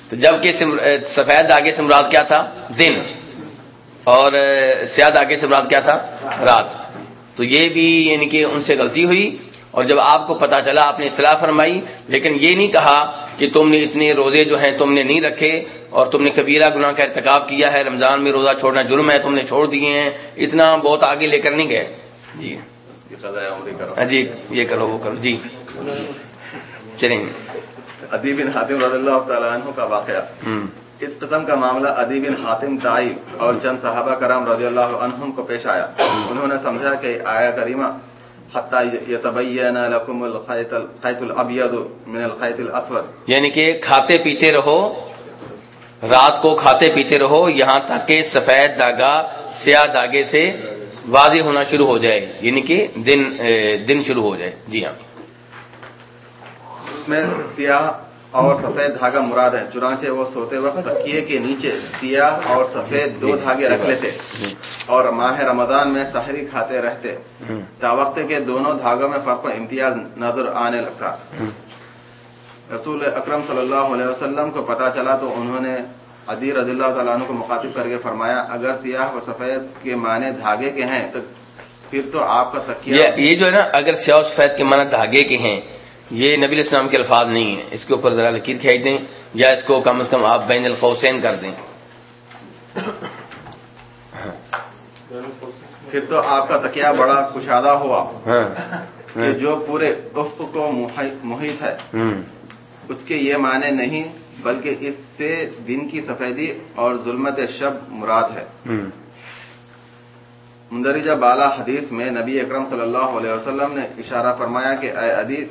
تو جبکہ سفید داغے سے مراد کیا تھا؟ دن۔ اور سیاہ داغے سے مراد کیا تھا؟ رات۔ تو یہ بھی یعنی کہ ان سے غلطی ہوئی اور جب آپ کو پتا چلا آپ نے اصلاح فرمائی لیکن یہ نہیں کہا کہ تم نے اتنے روزے جو ہیں تم نے نہیں رکھے اور تم نے کبیرہ گناہ کا ارتکاب کیا ہے رمضان میں روزہ چھوڑنا جرم ہے تم نے چھوڑ دیے ہیں اتنا بہت آگے لے کر نہیں گئے۔ جی۔ جی یہ کرو وہ کرو۔ جی۔ چلیں۔ ادیب بن حاتم رضی اللہ تعالیٰ عنہ کا واقعہ۔ اس قسم کا معاملہ ادیب بن حاتم تائی اور چند صحابہ کرام رضی اللہ عنہم کو پیش آیا۔ انہوں نے سمجھا کہ آیا کریمہ لكم الخيط الابيض من الخيط الاسود یعنی کہ کھاتے پیتے رہو رات کو کھاتے پیتے رہو یہاں تک کہ سفید داغا سیاہ داغے سے واضح ہونا شروع ہو جائے یعنی کہ دن دن شروع ہو جائے۔ جی ہاں۔ اس میں سیاہ اور سفید دھاگا مراد ہے۔ چنانچہ وہ سوتے وقت تکیے کے نیچے سیاہ اور سفید دو دھاگے رکھ لیتے اور ماہ رمضان میں سحری کھاتے رہتے۔ تا وقت کے دونوں دھاگوں میں فرق امتیاز نظر آنے لگتا۔ رسول اکرم صلی اللہ علیہ وسلم کو پتا چلا تو انہوں نے ادیر رضی اللہ تعالیٰ عنہ کو مخاطب کر کے فرمایا اگر سیاہ و سفید کے معنی دھاگے کے ہیں تو پھر تو آپ کا تکیہ یہ جو ہے نا اگر سیاہ و سفید کے معنی دھاگے کے ہیں یہ نبی الاسلام کے الفاظ نہیں ہیں۔ اس کے اوپر ذرا لکیر کھینچ دیں یا اس کو کم از کم آپ بین القوسین کر دیں۔ پھر تو آپ کا تکیہ بڑا کشادہ ہوا۔ کہ جو پورے افق کو محیط ہے۔ اس کے یہ معنی نہیں بلکہ اس سے دن کی سفیدی اور ظلمت شب مراد ہے۔ مندرجہ بالا حدیث میں نبی اکرم صلی اللہ علیہ وسلم نے اشارہ فرمایا کہ اے حدیث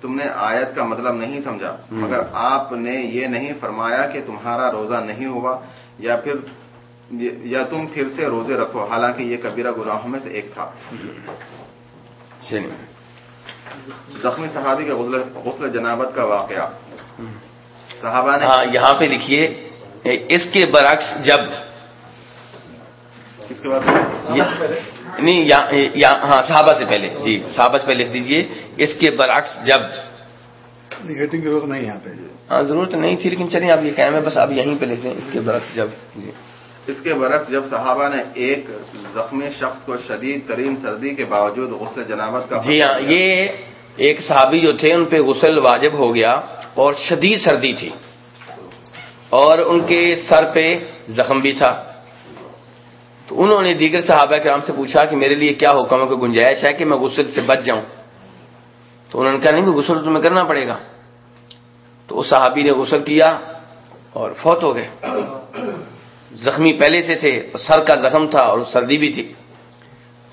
تم نے آیت کا مطلب نہیں سمجھا۔ مگر آپ نے یہ نہیں فرمایا کہ تمہارا روزہ نہیں ہوا یا پھر یا تم پھر سے روزے رکھو۔ حالانکہ یہ کبیرہ گناہوں میں سے ایک تھا۔ زخمی صحابی کے غسل جنابت کا واقعہ۔ صحابہ نے ہاں یہاں پہ لکھیے اس کے برعکس جب اس کے بعد؟ نہیں ہاں صحابہ سے پہلے۔ جی صحابہ سے پہلے لکھ دیجیے۔ اس کے برعکس جب ہیٹنگ کی ضرورت نہیں یہاں پہ۔ ہاں ضرورت نہیں تھی لیکن چلیں آپ یہ قائم ہے بس آپ یہیں پہ لکھ دیں۔ اس کے برعکس جب جی۔ اس کے برعکس جب صحابہ نے ایک زخمی شخص کو شدید ترین سردی کے باوجود غسل جنابت کا جی ہاں یہ ایک صحابی جو تھے ان پہ غسل واجب ہو گیا اور شدید سردی تھی۔ اور ان کے سر پہ زخم بھی تھا۔ تو انہوں نے دیگر صحابہ کرام سے پوچھا کہ میرے لیے کیا حکم کو گنجائش ہے کہ میں غسل سے بچ جاؤں؟ تو انہوں نے کہا، نہیں کہ غسل تمہیں کرنا پڑے گا۔ تو اس صحابی نے غسل کیا اور فوت ہو گئے۔ زخمی پہلے سے تھے، اور سر کا زخم تھا اور سردی بھی تھی۔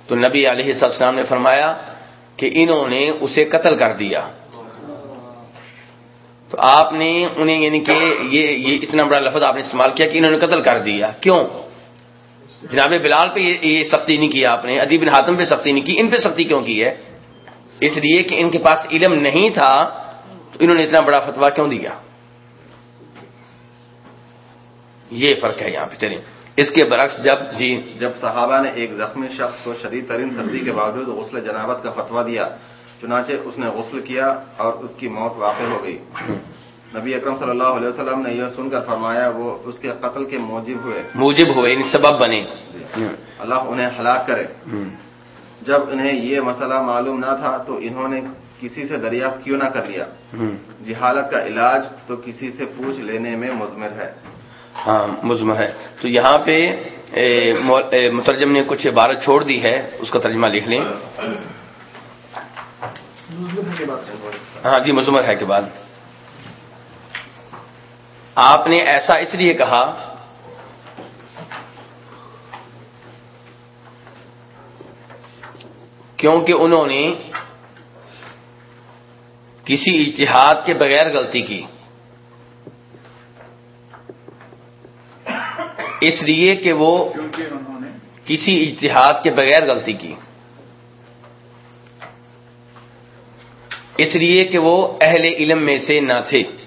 تو نبی علیہ السلام نے فرمایا کہ انہوں نے اسے قتل کر دیا۔ تو آپ نے انہیں یعنی کہ یہ یہ اتنا بڑا لفظ آپ نے استعمال کیا کہ انہوں نے قتل کر دیا۔ کیوں؟ جناب بلال پہ یہ- سختی نہیں کی آپ نے، ادیب بن حاتم پہ سختی نہیں کی، ان پہ سختی کیوں کی ہے؟ اس لیے کہ ان کے پاس علم نہیں تھا، تو انہوں نے اتنا بڑا فتوا کیوں دیا؟ یہ فرق ہے یہاں پہ، چلیں۔ اس کے برعکس جب جی۔ جب صحابہ نے ایک زخمی شخص کو شدید ترین سردی کے باوجود غسل جنابت کا فتویٰ دیا، چنانچہ اس نے غسل کیا اور اس کی موت واقع ہو گئی۔ نبی اکرم صلی اللہ علیہ وسلم نے یہ سن کر فرمایا وہ اس کے قتل کے موجب ہوئے۔ موجب ہوئے یعنی سبب بنے۔ اللہ انہیں ہلاک کرے۔ جب انہیں یہ مسئلہ معلوم نہ تھا تو انہوں نے کسی سے دریافت کیوں نہ کر لیا۔ جہالت کا علاج تو کسی سے پوچھ لینے میں مضمر ہے۔ ہاں مزم ہے۔ تو یہاں پہ مترجم نے کچھ عبارت چھوڑ دی ہے اس کا ترجمہ لکھ لیں۔ ہاں جی مزمر ہے کے بعد۔ آپ نے ایسا اس لیے کہا کیونکہ انہوں نے کسی اجتہاد کے بغیر غلطی کی۔ اس لیے کہ وہ کسی اجتہاد کے بغیر غلطی کی۔ اس لیے کہ وہ اہل علم میں سے نہ تھے۔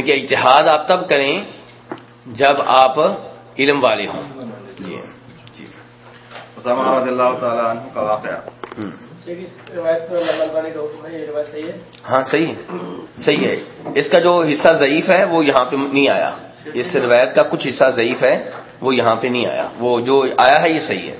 یعنی کہ اجتہاد آپ تب کریں جب آپ علم والے ہوں۔ جی۔ جی۔ اسامہ رضی اللہ تعالیٰ عنہ کا واقعہ۔ ہاں صحیح ہے۔ صحیح ہے۔ اس کا جو حصہ ضعیف ہے وہ یہاں پہ نہیں آیا۔ اس روایت کا کچھ حصہ ضعیف ہے وہ یہاں پہ نہیں آیا۔ وہ جو آیا ہے یہ صحیح ہے۔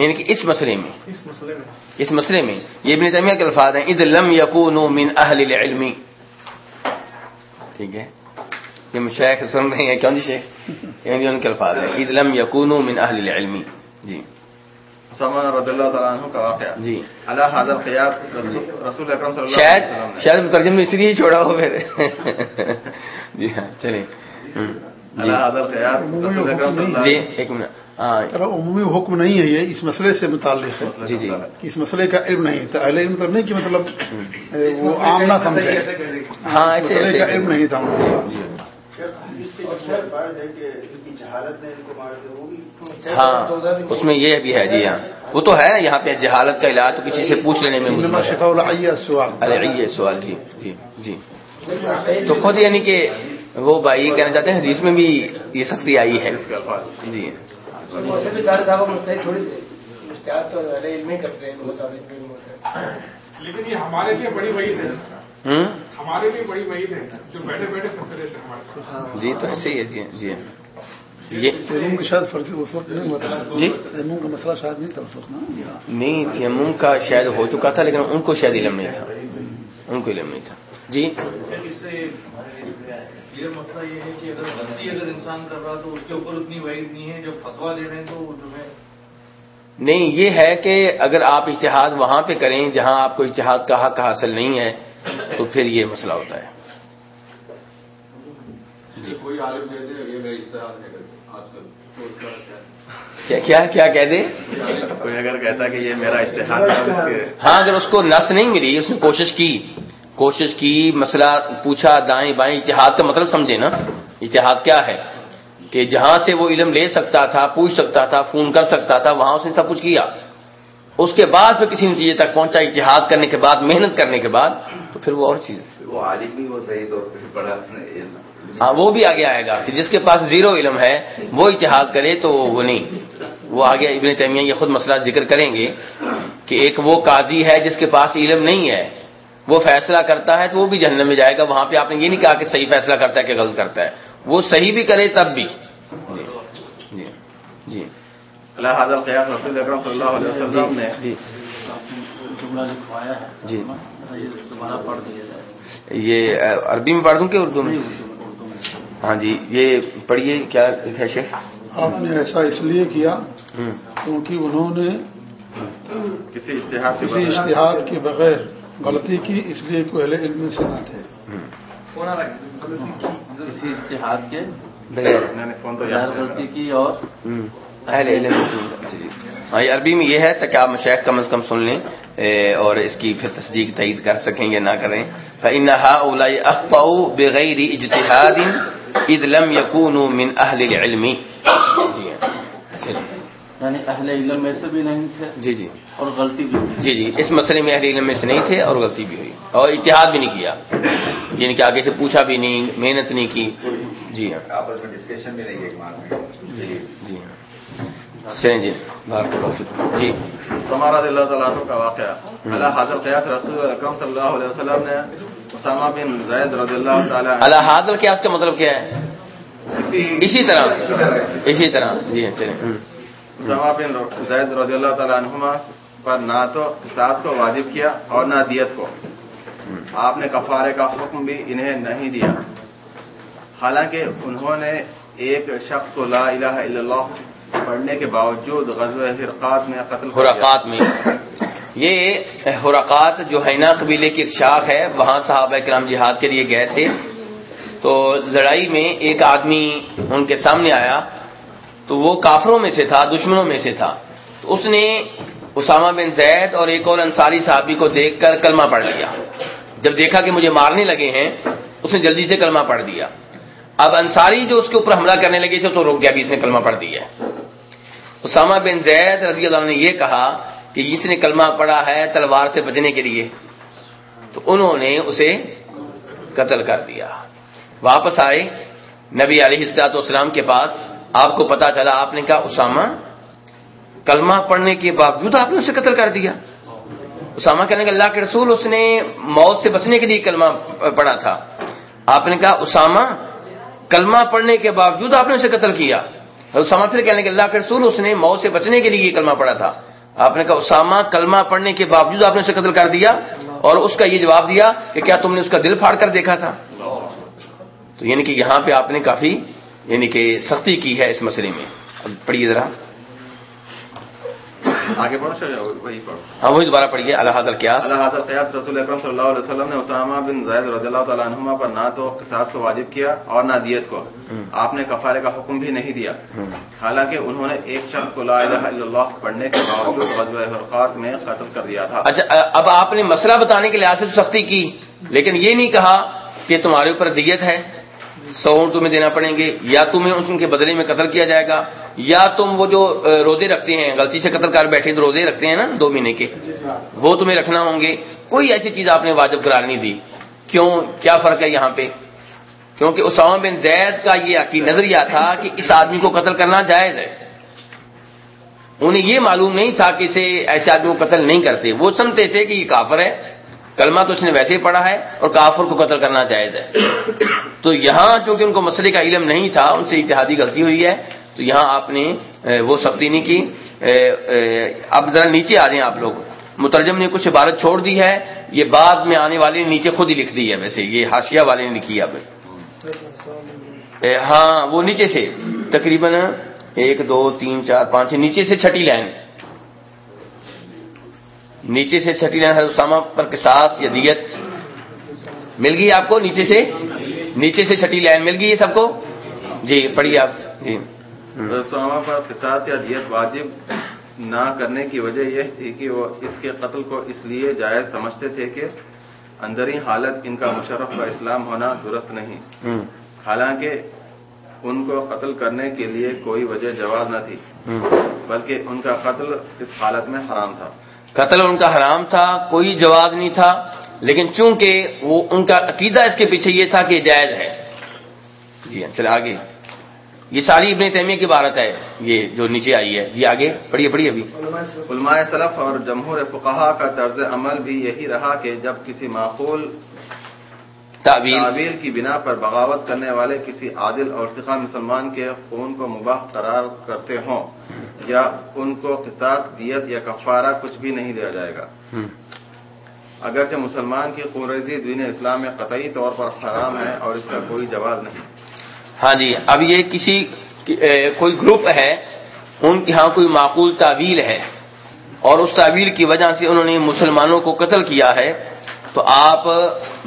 یعنی کہ اس مسئلے میں اس مسئلے میں۔ اس مسئلے میں یہ ابن تیمیہ کے الفاظ ہیں اذ لم یکونوا من اہل العلم۔ ٹھیک ہے؟ یہ مشایخ سن رہے ہیں کیوں جی شیخ؟ یہ ان کے الفاظ ہیں اذ لم یکونوا من اہل العلم۔ جی۔ اسامہ رضی اللہ تعالیٰ عنہ کا واقعہ۔ جی۔ اللہ حاضر خیات رسول رسول اکرم صلی اللہ شاید علیہ وسلم نے۔ شاید مترجم نے اس لیے چھوڑا ہو پھر۔ جی ہاں چلیں۔ جی. جی ایک منٹ ہاں عمومی حکم نہیں ہے یہ اس مسئلے سے متعلق ہے۔ جی، جی۔ اس مسئلے کا علم نہیں تو اہل علم مطلب نہیں کہ مطلب وہ عام نہ سمجھے۔ ہاں ایسے مسئلے کا علم نہیں تھا۔ ان کے پاس ہاں اس میں یہ بھی ہے جی ہاں۔ وہ تو ہے یہاں پہ جہالت کا علاج تو کسی سے پوچھ لینے میں یہ سوال جی جی جی۔ تو خود یعنی کہ وہ بھائی یہ کہنا چاہتے ہیں حدیث میں بھی یہ سختی آئی ہے۔ جی۔ لیکن یہ ہمارے لیے بڑی وعید ہے۔ ہمارے لیے بڑی وعید ہے۔ جو بیٹھے بیٹھے رہتے ہیں ہمارے۔ جی تو ایسے ہی ہے۔ جی جی۔ یہ تیمم کی شاید فرضی اس وقت نہیں ہوا تھا۔ جی؟ تیمم کا مسئلہ شاید نہیں تھا اس وقت نا؟ یا۔ نہیں تیمم کا شاید ہو چکا تھا لیکن ان کو شاید علم نہیں تھا۔ ان کو علم نہیں تھا۔ جی۔ یہ مسئلہ یہ ہے کہ اگر غلطی اگر انسان کر رہا تو اس کے اوپر اتنی وعید نہیں ہے جب فتوا دے رہے ہیں تو جو ہے نہیں یہ ہے کہ اگر آپ اجتہاد وہاں پہ کریں جہاں آپ کو اجتہاد کا حق حاصل نہیں ہے تو پھر یہ مسئلہ ہوتا ہے۔ جی کوئی عالم آج کل۔ اس کا کیا؟ کیا کیا کہہ دے؟ کوئی اگر کہتا ہے کہ یہ میرا اشتہار ہاں اگر اس کو نس نہیں ملی اس نے کوشش کی کوشش کی مسئلہ پوچھا دائیں بائیں اتحاد کا مطلب سمجھے نا؟ اتحاد کیا ہے؟ کہ جہاں سے وہ علم لے سکتا تھا پوچھ سکتا تھا فون کر سکتا تھا وہاں اس نے سب کچھ کیا۔ اس کے بعد پھر کسی نتیجے تک پہنچا اتحاد کرنے کے بعد محنت کرنے کے بعد تو پھر وہ اور چیز۔ وہ عالم بھی وہ صحیح طور پہ ہاں وہ بھی آگے آئے گا۔ کہ جس کے پاس زیرو علم ہے وہ اتحاد کرے تو وہ نہیں۔ وہ آگے ابن تیمیہ یہ خود مسئلہ ذکر کریں گے کہ ایک وہ قاضی ہے جس کے پاس علم نہیں ہے۔ وہ فیصلہ کرتا ہے تو وہ بھی جہنم میں جائے گا وہاں پہ آپ نے یہ نہیں کہا کہ صحیح فیصلہ کرتا ہے کہ غلط کرتا ہے۔ وہ صحیح بھی کرے تب بھی۔ جی جی جی۔ اللہ رسول اکرم صلی اللہ علیہ وسلم نے جی۔ لکھوایا ہے جی۔ یہ دوبارہ پڑھ دیا جائے۔ یہ آ، عربی میں پڑھ دوں کہ اردو میں؟ میں ہاں جی یہ پڑھیے کیا ہے شیخ؟ آپ نے ایسا اس لیے کیا کیونکہ انہوں نے کسی اشتہار کے بغیر غلطی کی اس لیے کوئی اہل علم سے نہ تھے کسی اشتہاد کے بغیر۔ میں نے فون تو بغیر یاد غلطی کی اور؟ ہم، اہل علم سے۔ نہیں۔ جی۔ ہاں یہ عربی میں یہ ہے تاکہ آپ مشائق کم از کم سن لیں اور اس کی پھر تصدیق تائید کر سکیں یا نہ کریں۔ فَإِنَّ هَؤُلَاءِ أَخْطَأُوا بِغَيْرِ اجتهاد إِذْ لَمْ يَكُونُوا مِنْ أَهْلِ الْعِلْمِ۔ جی۔ ہاں چلیے۔ یعنی اہل علم میں سے بھی نہیں تھے جی جی۔ اور غلطی بھی تھی۔ جی جی۔ اس مسئلے میں اہل علم میں سے نہیں تھے اور غلطی بھی ہوئی۔ اور اتحاد بھی نہیں کیا۔ یعنی کہ آگے سے پوچھا بھی نہیں محنت نہیں کی۔ جی ہاں۔ آپس میں ڈسکشن بھی نہیں میں۔ جی جی۔ ہاں۔ چلیں جی۔ جی۔ سما رضی اللہ تعالیٰ کا واقعہ۔ اللہ حاضر قیاس رسول اکرم صلی اللہ علیہ وسلم نے اسامہ بن زید رضی اللہ تعالیٰ اللہ حاضر قیاس کا مطلب کیا ہے؟ اسی- طرح۔ اسی طرح۔ جی ہاں چلیں۔ اسامہ بن زید رضی اللہ تعالیٰ عنہما پر نہ تو قصاص کو واجب کیا اور نہ دیت کو۔ آپ نے کفارے کا حکم بھی انہیں نہیں دیا۔ حالانکہ انہوں نے ایک شخص کو لا الہ الا اللہ پڑھنے کے باوجود غزوہ فرقات میں قتل حرقات میں۔ یہ حرقات جو حینا قبیلے کی ایک شاخ ہے، وہاں صحابہ کرام جہاد کے لیے گئے تھے۔ تو لڑائی میں ایک آدمی ان کے سامنے آیا۔ تو وہ کافروں میں سے تھا، دشمنوں میں سے تھا۔ تو اس نے اسامہ بن زید اور ایک اور انصاری صحابی کو دیکھ کر کلمہ پڑھ لیا۔ جب دیکھا کہ مجھے مارنے لگے ہیں، اس نے جلدی سے کلمہ پڑھ دیا۔ اب انصاری جو اس کے اوپر حملہ کرنے لگے تھے، تو رک گیا بھی اس نے کلمہ پڑھ دیا اسامہ بن زید رضی اللہ عنہ نے یہ کہا کہ اس نے کلمہ پڑھا ہے تلوار سے بچنے کے لیے۔ تو انہوں نے اسے قتل کر دیا۔ واپس آئے نبی علیہ السلاط والسلام کے پاس۔ آپ کو پتا چلا، آپ نے کہا، اسامہ، کلمہ پڑھنے کے باوجود آپ نے اسے قتل کر دیا. اسامہ کہنے کہ اللہ کے رسول، اس نے موت سے بچنے کے لیے کلمہ پڑھا تھا. آپ نے کہا، اسامہ، کلمہ پڑھنے کے باوجود آپ نے اسے قتل کیا. اسامہ پھر کہنے کہ اللہ کے رسول، اس نے موت سے بچنے کے لیے یہ کلمہ پڑھا تھا. آپ نے کہا، اسامہ، کلمہ پڑھنے کے باوجود آپ نے اسے قتل کر دیا؟ اور اس کا یہ جواب دیا کہ کیا تم نے اس کا دل پھاڑ کر دیکھا تھا؟ تو یعنی کہ یہاں پہ آپ نے کافی یعنی کہ سختی کی ہے اس مسئلے میں۔ اب پڑھیے ذرا۔ آگے شاید وہی پڑھو۔ ہاں وہی دوبارہ پڑھیے۔ اللہ حضر کیا؟ اللہ حضرت قیاس رسول اکرم صلی اللہ علیہ وسلم نے اسامہ بن زید رضی اللہ تعالیٰ عنہما پر نہ تو قصاص کو واجب کیا اور نہ دیت کو۔ آپ نے کفارے کا حکم بھی نہیں دیا۔ حالانکہ انہوں نے ایک شخص کو لا الہ الا اللہ پڑھنے کے باوجود غزوہ فرقات میں قتل کر دیا تھا۔ اچھا اب آپ نے مسئلہ بتانے کے لحاظ سے سختی کی لیکن یہ نہیں کہا کہ تمہارے اوپر دیت ہے۔ سو اونٹ تمہیں دینا پڑیں گے۔ یا تمہیں ان کے بدلے میں قتل کیا جائے گا، یا تم وہ جو روزے رکھتے ہیں، غلطی سے قتل کر بیٹھے تو روزے رکھتے ہیں نا دو مہینے کے۔ وہ تمہیں رکھنا ہوں گے۔ کوئی ایسی چیز آپ نے واجب قرار نہیں دی۔ کیوں؟ کیا فرق ہے یہاں پہ؟ کیونکہ اسامہ بن زید کا یہ عقید نظریہ تھا کہ اس آدمی کو قتل کرنا جائز ہے۔ انہیں یہ معلوم نہیں تھا کہ اسے ایسے آدمی کو قتل نہیں کرتے۔ وہ سمجھتے تھے کہ یہ کافر ہے۔ کلمہ تو اس نے ویسے ہی پڑھا ہے اور کافر کو قتل کرنا جائز ہے۔ تو یہاں چونکہ ان کو مسئلے کا علم نہیں تھا، ان سے اتحادی غلطی ہوئی ہے، تو یہاں آپ نے وہ سختی نہیں کی۔ اب ذرا نیچے آ جائیں آپ لوگ۔ مترجم نے کچھ عبارت چھوڑ دی ہے، یہ بعد میں آنے والے نے نیچے خود ہی لکھ دی ہے ویسے، یہ ہاشیہ والے نے لکھی اب۔ ہاں وہ نیچے سے تقریباً ایک، دو، تین، چار، پانچ نیچے سے چھٹی لائن۔ نیچے سے چھٹی لائن حضرت اسامہ پر قصاص یا دیت مل گئی آپ کو نیچے سے؟ نیچے سے چھٹی لائن مل گئی سب کو؟ جی پڑھیے آپ۔ جی۔ اسامہ پر قصاص یا دیت واجب نہ کرنے کی وجہ یہ تھی کہ وہ اس کے قتل کو اس لیے جائز سمجھتے تھے کہ اندری حالت ان کا مشرف کا اسلام ہونا درست نہیں۔ حالانکہ ان کو قتل کرنے کے لیے کوئی وجہ جواز نہ تھی بلکہ ان کا قتل اس حالت میں حرام تھا۔ قتل ان کا حرام تھا، کوئی جواز نہیں تھا، لیکن چونکہ وہ ان کا عقیدہ اس کے پیچھے یہ تھا کہ جائز ہے۔ جی ہاں، چلے آگے۔ یہ ساری ابن تیمیہ کی بارت ہے، یہ جو نیچے آئی ہے۔ جی آگے، پڑھیے پڑھیے ابھی۔ علماء صلف اور جمہور فقہا کا طرز عمل بھی یہی رہا کہ جب کسی معقول تعبیر تعبیر کی بنا پر بغاوت کرنے والے کسی عادل اور سکھا مسلمان کے خون کو مباح قرار کرتے ہوں یا ان کو قصاص دیت یا کفارہ کچھ بھی نہیں دیا جائے گا۔ اگرچہ مسلمان کی قریضی دین اسلام میں قطعی طور پر حرام ہے اور اس کا کوئی جواز نہیں۔ ہاں جی اب یہ کسی کوئی گروپ ہے ان کے ہاں کوئی معقول تعویل ہے اور اس تعویل کی وجہ سے انہوں نے مسلمانوں کو قتل کیا ہے تو آپ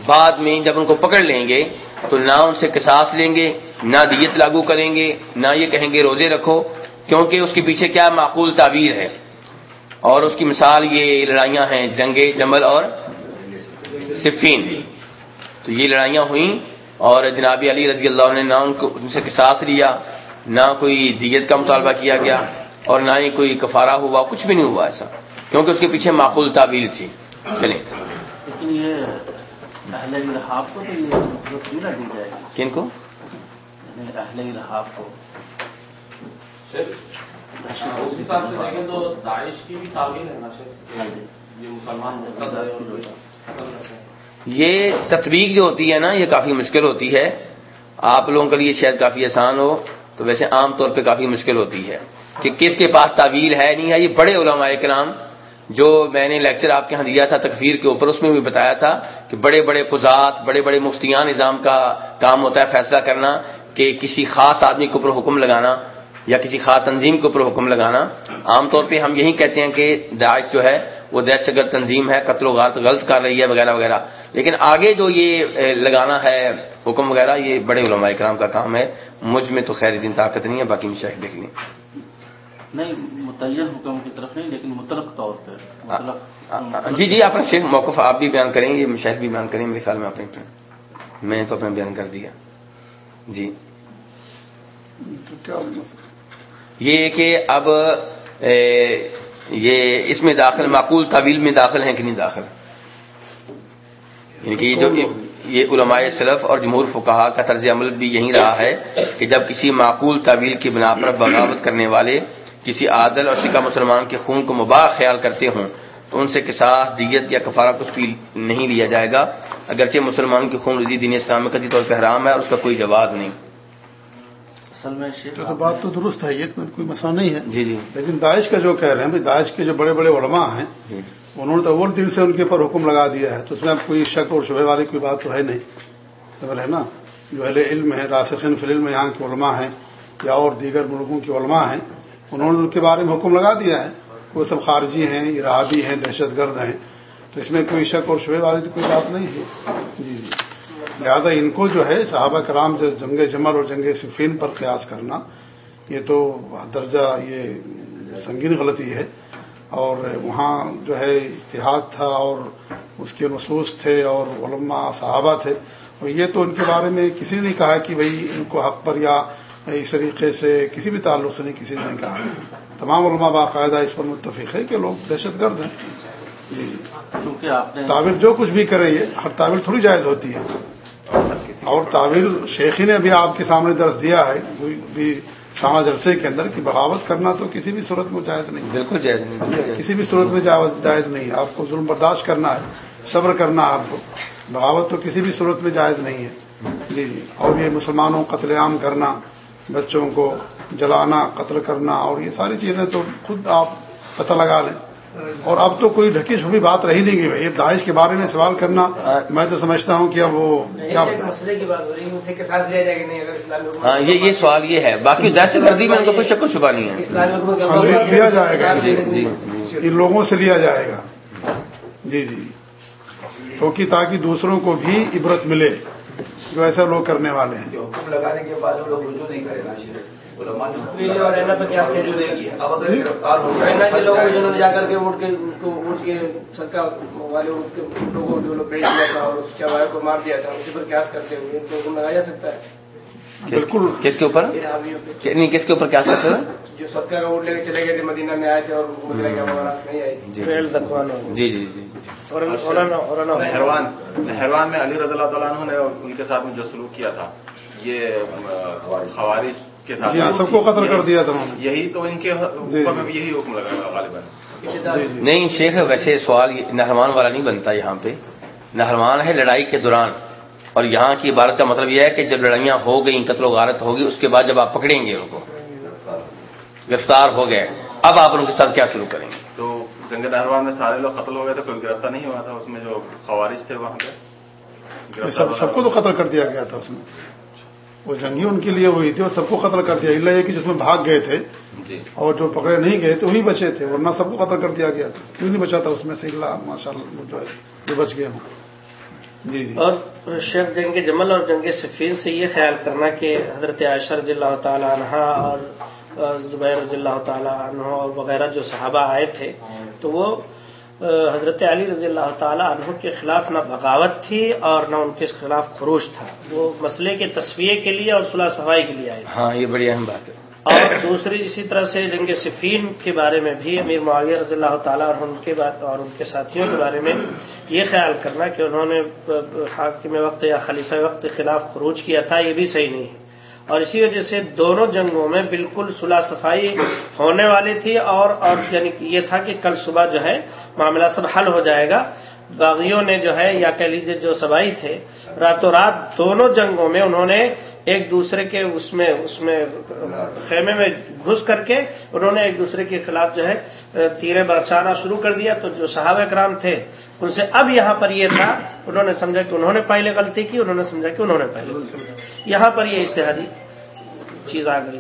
بعد میں جب ان کو پکڑ لیں گے تو نہ ان سے قصاص لیں گے، نہ دیت لاگو کریں گے، نہ یہ کہیں گے روزے رکھو، کیونکہ اس کے پیچھے کیا معقول تعبیر ہے۔ اور اس کی مثال یہ لڑائیاں ہیں جنگ جمل اور صفین۔ تو یہ لڑائیاں ہوئیں اور جناب علی رضی اللہ عنہ نے نہ ان کو ان سے قصاص لیا، نہ کوئی دیت کا مطالبہ کیا گیا اور نہ ہی کوئی کفارہ ہوا، کچھ بھی نہیں ہوا ایسا، کیونکہ اس کے پیچھے معقول تعبیر تھی۔ چلیں۔ اہل الحاف کو تو یہ نہ دی جائے گی۔ کن کو؟ یعنی اہل الحاف کو۔ اس حساب سے دیکھیں تو داعش کی بھی تعویل ہے نا شیخ ہاں جی۔ مسلمان یہ تطبیق جو ہوتی ہے نا یہ کافی مشکل ہوتی ہے۔ آپ لوگوں کے لیے شاید کافی آسان ہو تو ویسے عام طور پہ کافی مشکل ہوتی ہے۔ کہ کس کے پاس تعویل ہے نہیں ہے یہ بڑے علماء کرام جو میں نے لیکچر آپ کے یہاں دیا تھا تکفیر کے اوپر، اس میں بھی بتایا تھا کہ بڑے بڑے قزات بڑے بڑے مفتیان نظام کا کام ہوتا ہے، فیصلہ کرنا کہ کسی خاص آدمی کے اوپر حکم لگانا یا کسی خاص تنظیم کے اوپر حکم لگانا۔ عام طور پہ ہم یہی کہتے ہیں کہ داعش جو ہے، وہ دہشت گرد تنظیم ہے، قتل و غارت غلط کر رہی ہے، وغیرہ وغیرہ۔ لیکن آگے جو یہ لگانا ہے حکم وغیرہ، یہ بڑے علماء کرام کا کام ہے۔ مجھ میں تو خیر دین طاقت نہیں ہے، باقی مشاہد دیکھ لیں نہیں متعین حکم کی طرف نہیں لیکن مطلق طور پہ مطلق جی جی آپ نے شیخ موقف آپ بھی بیان کریں گے مشاہد بھی بیان کریں میرے خیال میں آپ نے میں نے تو اپنا بیان کر دیا۔ جی۔ تو کیا مسئلہ یہ کہ اب یہ اس میں داخل معقول طویل میں داخل ہیں کہ نہیں داخل؟ یعنی کہ یہ جو یہ علماء سلف اور جمہور فقہا کا طرز عمل بھی یہی رہا ہے کہ جب کسی معقول طویل کی بنا پر بغاوت کرنے والے کسی عادل اور سکہ مسلمان کے خون کو مباح خیال کرتے ہوں تو ان سے قصاص دیت یا کفارہ کچھ بھی نہیں لیا جائے گا۔ اگرچہ مسلمان کی خون رضی دین اسلام میں قطعی طور پہ حرام ہے اور اس کا کوئی جواز نہیں۔ اصل میں شیخ تو بات تو درست ہے یہ تو کوئی مسئلہ نہیں ہے۔ جی جی۔ لیکن داعش کا جو کہہ رہے ہیں بھائی داعش کے جو بڑے بڑے علماء ہیں جی۔ انہوں نے تو اول دن سے ان کے اوپر حکم لگا دیا ہے تو اس میں اب کوئی شک اور شبہ والی کوئی بات تو ہے نہیں۔ خبر ہے نا؟ جو اہل علم ہے راسخین فی العلم یہاں کے علماء ہیں یا اور دیگر ملکوں کے علماء ہیں انہوں نے ان کے بارے میں حکم لگا دیا ہے۔ وہ سب خارجی ہیں، ارادی ہیں، دہشت گرد ہیں۔ تو اس میں کوئی شک اور شبہ والی تو کوئی بات نہیں ہے۔ جی جی۔ لہٰذا ان کو جو ہے صحابہ کرام جو جنگ جمل اور جنگ صفین پر قیاس کرنا، یہ تو درجہ یہ سنگین غلطی ہے۔ اور وہاں جو ہے اشتہاد تھا اور اس کے نصوص تھے اور علماء صحابہ تھے۔ اور یہ تو ان کے بارے میں کسی نے نہیں کہا کہ بھئی ان کو حق پر یا اس طریقے سے کسی بھی تعلق سے نہیں کسی نے کہا۔ تمام علماء باقاعدہ اس پر متفق ہے کہ لوگ دہشت گرد ہیں۔ جی۔ تعویل جو کچھ بھی کرے یہ ہر تعویل تھوڑی جائز ہوتی ہے۔ اور تعویل شیخی نے بھی آپ کے سامنے درس دیا ہے کوئی بھی سامہ جلسے کے اندر کہ بغاوت کرنا تو کسی بھی صورت میں جائز نہیں۔ بالکل جائز نہیں کسی بھی صورت میں جائز نہیں۔ آپ کو ظلم برداشت کرنا ہے صبر کرنا ہے آپ کو۔ بغاوت تو کسی بھی صورت میں جائز نہیں ہے۔ جی جی۔ اور یہ مسلمانوں قتل عام کرنا بچوں کو جلانا قتل کرنا اور یہ ساری چیزیں تو خود آپ پتہ لگا لیں۔ اور اب تو کوئی ڈھکی چھپی بات رہی نہیں گئی داعش کے بارے میں سوال کرنا میں تو سمجھتا ہوں کہ اب وہ کیا ایک بتائیں۔ مسئلے کی بات ہو رہی ہے ان سے کے ساتھ لیا جائے کہ نہیں اگر اسلامی حکومت ہاں یہ یہ سوال یہ ہے۔ باقی دہشت گردی میں ان کو کوئی شک و شبہ نہیں ہے۔ ہاں، لیا جائے گا۔ جی جی ان لوگوں سے لیا جائے گا۔ جی جی۔ کیونکہ تاکہ دوسروں کو بھی عبرت ملے۔ جو ایسا لوگ کرنے والے ہیں۔ حکم لگانے کے بعد وہ لوگ رجوع نہیں کرے نے جا کر کے ووٹ کے ان کو ووٹ کے سرکار والے کے لوگوں جو لوگ تھا اور اس چوائے کو مار دیا تھا اسی پر قیاس کرتے ہوئے حکم لگایا جا سکتا ہے۔ کس- بالکل۔ کس کے اوپر؟ نہیں کس کے اوپر کیا سکتے ہیں جو سرکار کا ووٹ لے کے چلے گئے تھے مدینہ میں آئے تھے اور نہیں آئی تھی۔ جی فعل دکھوانا جی جی جی۔ نہروان نہروان میں علی رضی اللہ تعالیٰ عنہ نے ان کے ساتھ میں جو سلوک کیا تھا یہ خوارج۔ کے ساتھ جی ہاں سب کو قتل کر دیا تھا یہی تو ان کے اوپر یہی حکم لگا گا غالباً۔ جی جی۔ نہیں شیخ ویسے سوال یہ نہرمان والا نہیں بنتا یہاں پہ۔ نہرمان ہے لڑائی کے دوران۔ اور یہاں کی عبارت کا مطلب یہ ہے کہ جب لڑائیاں ہو گئیں قتل و غارت ہوگی اس کے بعد جب آپ پکڑیں گے ان کو۔ گرفتار ہو گئے۔ اب آپ ان کے ساتھ کیا شروع کریں گے؟ تو جنگ نہروان میں سارے لوگ قتل ہو گئے تھے کوئی گرفتار نہیں ہوا تھا اس میں جو خوارج تھے وہاں پہ سب سب کو تو قتل کر دیا گیا تھا اس میں۔ وہ جنگی ان کے لیے ہوئی تھی اور سب کو قتل کر دیا۔ اللہ یہ کہ جس میں بھاگ گئے تھے جی۔ اور جو پکڑے نہیں گئے تو وہی بچے تھے ورنہ سب کو قتل کر دیا گیا تھا۔ کیوں نہیں بچا تھا اس میں؟ سے اللہ ماشاء اللہ جو ہے جو بچ گئے ہوں جی جی۔ اور شیخ جنگ جمل اور جنگ صفین سے یہ خیال کرنا کہ حضرت عائشہ رضی اللہ تعالی عنہ اور زبیر رضی اللہ تعالی عنہ اور وغیرہ جو صحابہ آئے تھے تو وہ حضرت علی رضی اللہ تعالی عنہ کے خلاف نہ بغاوت تھی اور نہ ان کے خلاف خروش تھا۔ وہ مسئلے کے تصویے کے لیے اور صلاح صفائی کے لیے آئے۔ ہاں یہ بڑی اہم بات ہے۔ اور دوسری اسی طرح سے جنگ صفین کے بارے میں بھی امیر معاویہ رضی اللہ تعالیٰ اور ان کے اور ان کے ساتھیوں کے بارے میں یہ خیال کرنا کہ انہوں نے حاکم وقت یا خلیفہ وقت کے خلاف خروج کیا تھا یہ بھی صحیح نہیں ہے۔ اور اسی وجہ سے دونوں جنگوں میں بالکل صلح صفائی ہونے والی تھی اور اور یعنی یہ تھا کہ کل صبح جو ہے معاملہ سب حل ہو جائے گا۔ باغیوں نے جو ہے یا کہہ لیجیے جو سبائی تھے، راتوں رات دونوں جنگوں میں انہوں نے ایک دوسرے کے اس میں اس میں خیمے میں گھس کر کے انہوں نے ایک دوسرے کے خلاف جو ہے تیرے برسانا شروع کر دیا۔ تو جو صحابہ کرام تھے ان سے اب یہاں پر یہ تھا انہوں نے سمجھا کہ انہوں نے پہلے غلطی کی انہوں نے سمجھا کہ انہوں نے پہلے یہاں پر یہ اشتہادی چیز آ گئی۔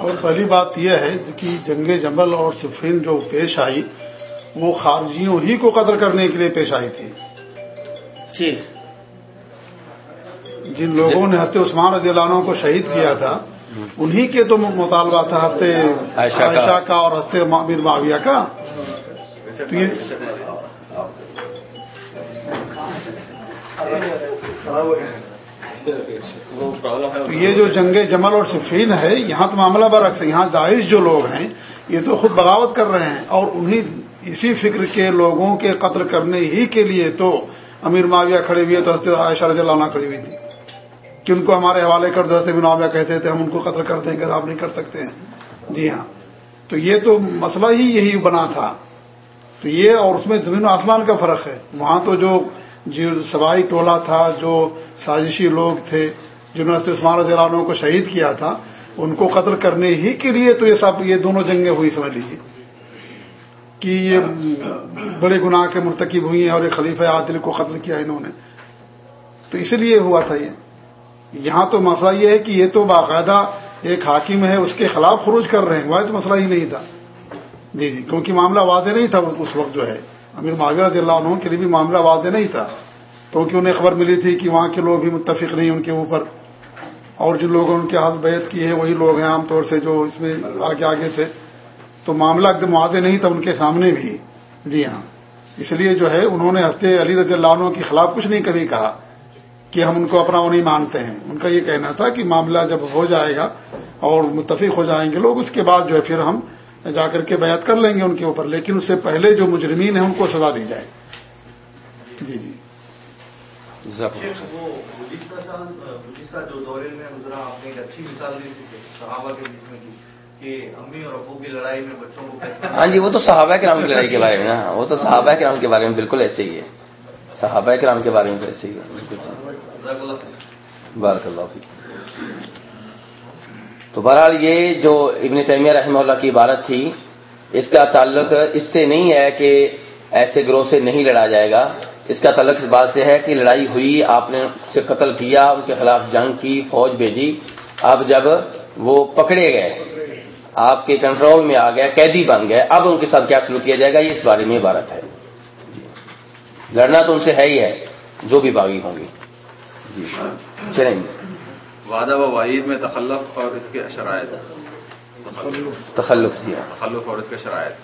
اور پہلی بات یہ ہے کہ جنگ جمل اور صفین جو پیش آئی وہ خارجیوں ہی کو قدر کرنے کے لیے پیش آئی تھی۔ جی۔ جن لوگوں نے ہفتے عثمان رضی اللہ عنہ کو شہید کیا تھا انہی کے تو مطالبہ تھا ہفتے عائشہ کا۔ اور ہفتے میر معاویہ کا۔ تو یہ تو یہ جو جنگ جمل اور صفین ہے یہاں تو معاملہ برعکس ہے۔ یہاں داعش جو لوگ ہیں یہ تو خود بغاوت کر رہے ہیں۔ اور انہی اسی فکر کے لوگوں کے قتل کرنے ہی کے لیے تو امیر معاویہ کھڑے ہوئے تو حضرت عائشہ رضی اللہ عنہ کھڑی ہوئی تھی۔ کہ ان کو ہمارے حوالے کر دو حضرت معاویہ کہتے تھے، ہم ان کو قتل کر دیں گے آپ نہیں کر سکتے ہیں۔ جی ہاں۔ تو یہ تو مسئلہ ہی یہی بنا تھا۔ تو یہ اور اس میں زمین و آسمان کا فرق ہے۔ وہاں تو جو جو سوائی ٹولہ تھا، جو سازشی لوگ تھے، جنہوں نے عثمان رضی اللہ عنہ کو شہید کیا تھا، ان کو قتل کرنے ہی کے لیے تو یہ سب، یہ دونوں جنگیں ہوئی، سمجھ لیجیے کہ یہ بڑے گناہ کے مرتکب ہوئی ہیں اور ایک خلیفہ عادل کو قتل کیا انہوں نے۔ تو اس لیے ہوا تھا یہ۔ یہاں تو مسئلہ یہ ہے کہ یہ تو باقاعدہ ایک حاکم ہے، اس کے خلاف خروج کر رہے ہیں۔ وہ تو مسئلہ ہی نہیں تھا۔ جی جی کیونکہ معاملہ واضح نہیں تھا اس وقت جو ہے۔ امیر معاویہ رضی اللہ عنہ کے لیے بھی معاملہ واضح نہیں تھا۔ کیونکہ انہیں خبر ملی تھی کہ وہاں کے لوگ بھی متفق نہیں ان کے اوپر۔ اور جن لوگوں نے ان کے ہاتھ بیعت کی ہے، وہی لوگ ہیں عام طور سے جو اس میں آگے آگے تھے۔ تو معاملہ ایک دم واضح نہیں تھا ان کے سامنے بھی۔ جی ہاں۔ اس لیے جو ہے، انہوں نے ہنستے علی رضی اللہ عنہ کے خلاف کچھ نہیں کبھی کہا۔ کہ ہم ان کو اپنا وہ نہیں مانتے ہیں۔ ان کا یہ کہنا تھا کہ معاملہ جب ہو جائے گا اور متفق ہو جائیں گے لوگ اس کے بعد جو ہے پھر ہم جا کر کے بیعت کر لیں گے ان کے اوپر۔ لیکن اس سے پہلے جو مجرمین ہیں ان کو سزا دی جائے۔ جی جی۔ جو دورے میں گزرا آپ نے ایک اچھی مثال دی تھی صحابہ کے بیچ میں کہ امی اور ابو کی لڑائی میں بچوں کو ہاں جی وہ تو صحابہ کے نام کی لڑائی کے بارے میں نا وہ تو صحابہ کے نام کے بارے میں بالکل ایسے ہی ہے۔ صحابہ کے کے بارے میں تو ایسے ہی بارک اللہ تو بہرحال یہ جو ابن تیمیہ رحمہ اللہ کی عبارت تھی، اس کا تعلق اس سے نہیں ہے کہ ایسے گروہ سے نہیں لڑا جائے گا۔ اس کا تعلق اس بات سے ہے کہ لڑائی ہوئی، آپ نے اسے قتل کیا، ان کے خلاف جنگ کی، فوج بھیجی۔ اب جب وہ پکڑے گئے، آپ کے کنٹرول میں آ گئے، قیدی بن گئے، اب ان کے ساتھ کیا سلوک کیا جائے گا، یہ اس بارے میں عبارت ہے۔ لڑنا تو ان سے ہے ہی ہے جو بھی باغی ہوں گی جی۔ چلیں۔ وعدہ و وعید میں تخلف اور اس کے شرائط۔ تخلف دیا تخلف اور اس کے شرائط۔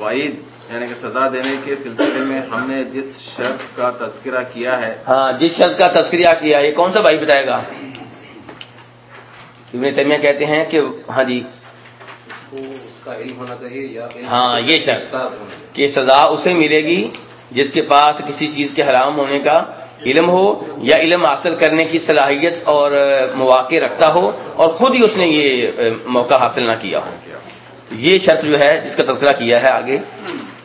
وعید یعنی کہ سزا دینے کے سلسلے میں ہم نے جس شرط کا تذکرہ کیا ہے۔ ہاں جس شرط کا تذکرہ کیا یہ کون سا بھائی بتائے گا؟ ابن تیمیہ کہتے ہیں کہ ہاں جی۔ اس کا علم ہونا چاہیے یا ہاں یہ شرط۔ کہ سزا اسے ملے گی جس کے پاس کسی چیز کے حرام ہونے کا علم ہو یا علم حاصل کرنے کی صلاحیت اور مواقع رکھتا ہو اور خود ہی اس نے یہ موقع حاصل نہ کیا ہو۔ یہ شرط جو ہے جس کا تذکرہ کیا ہے آگے۔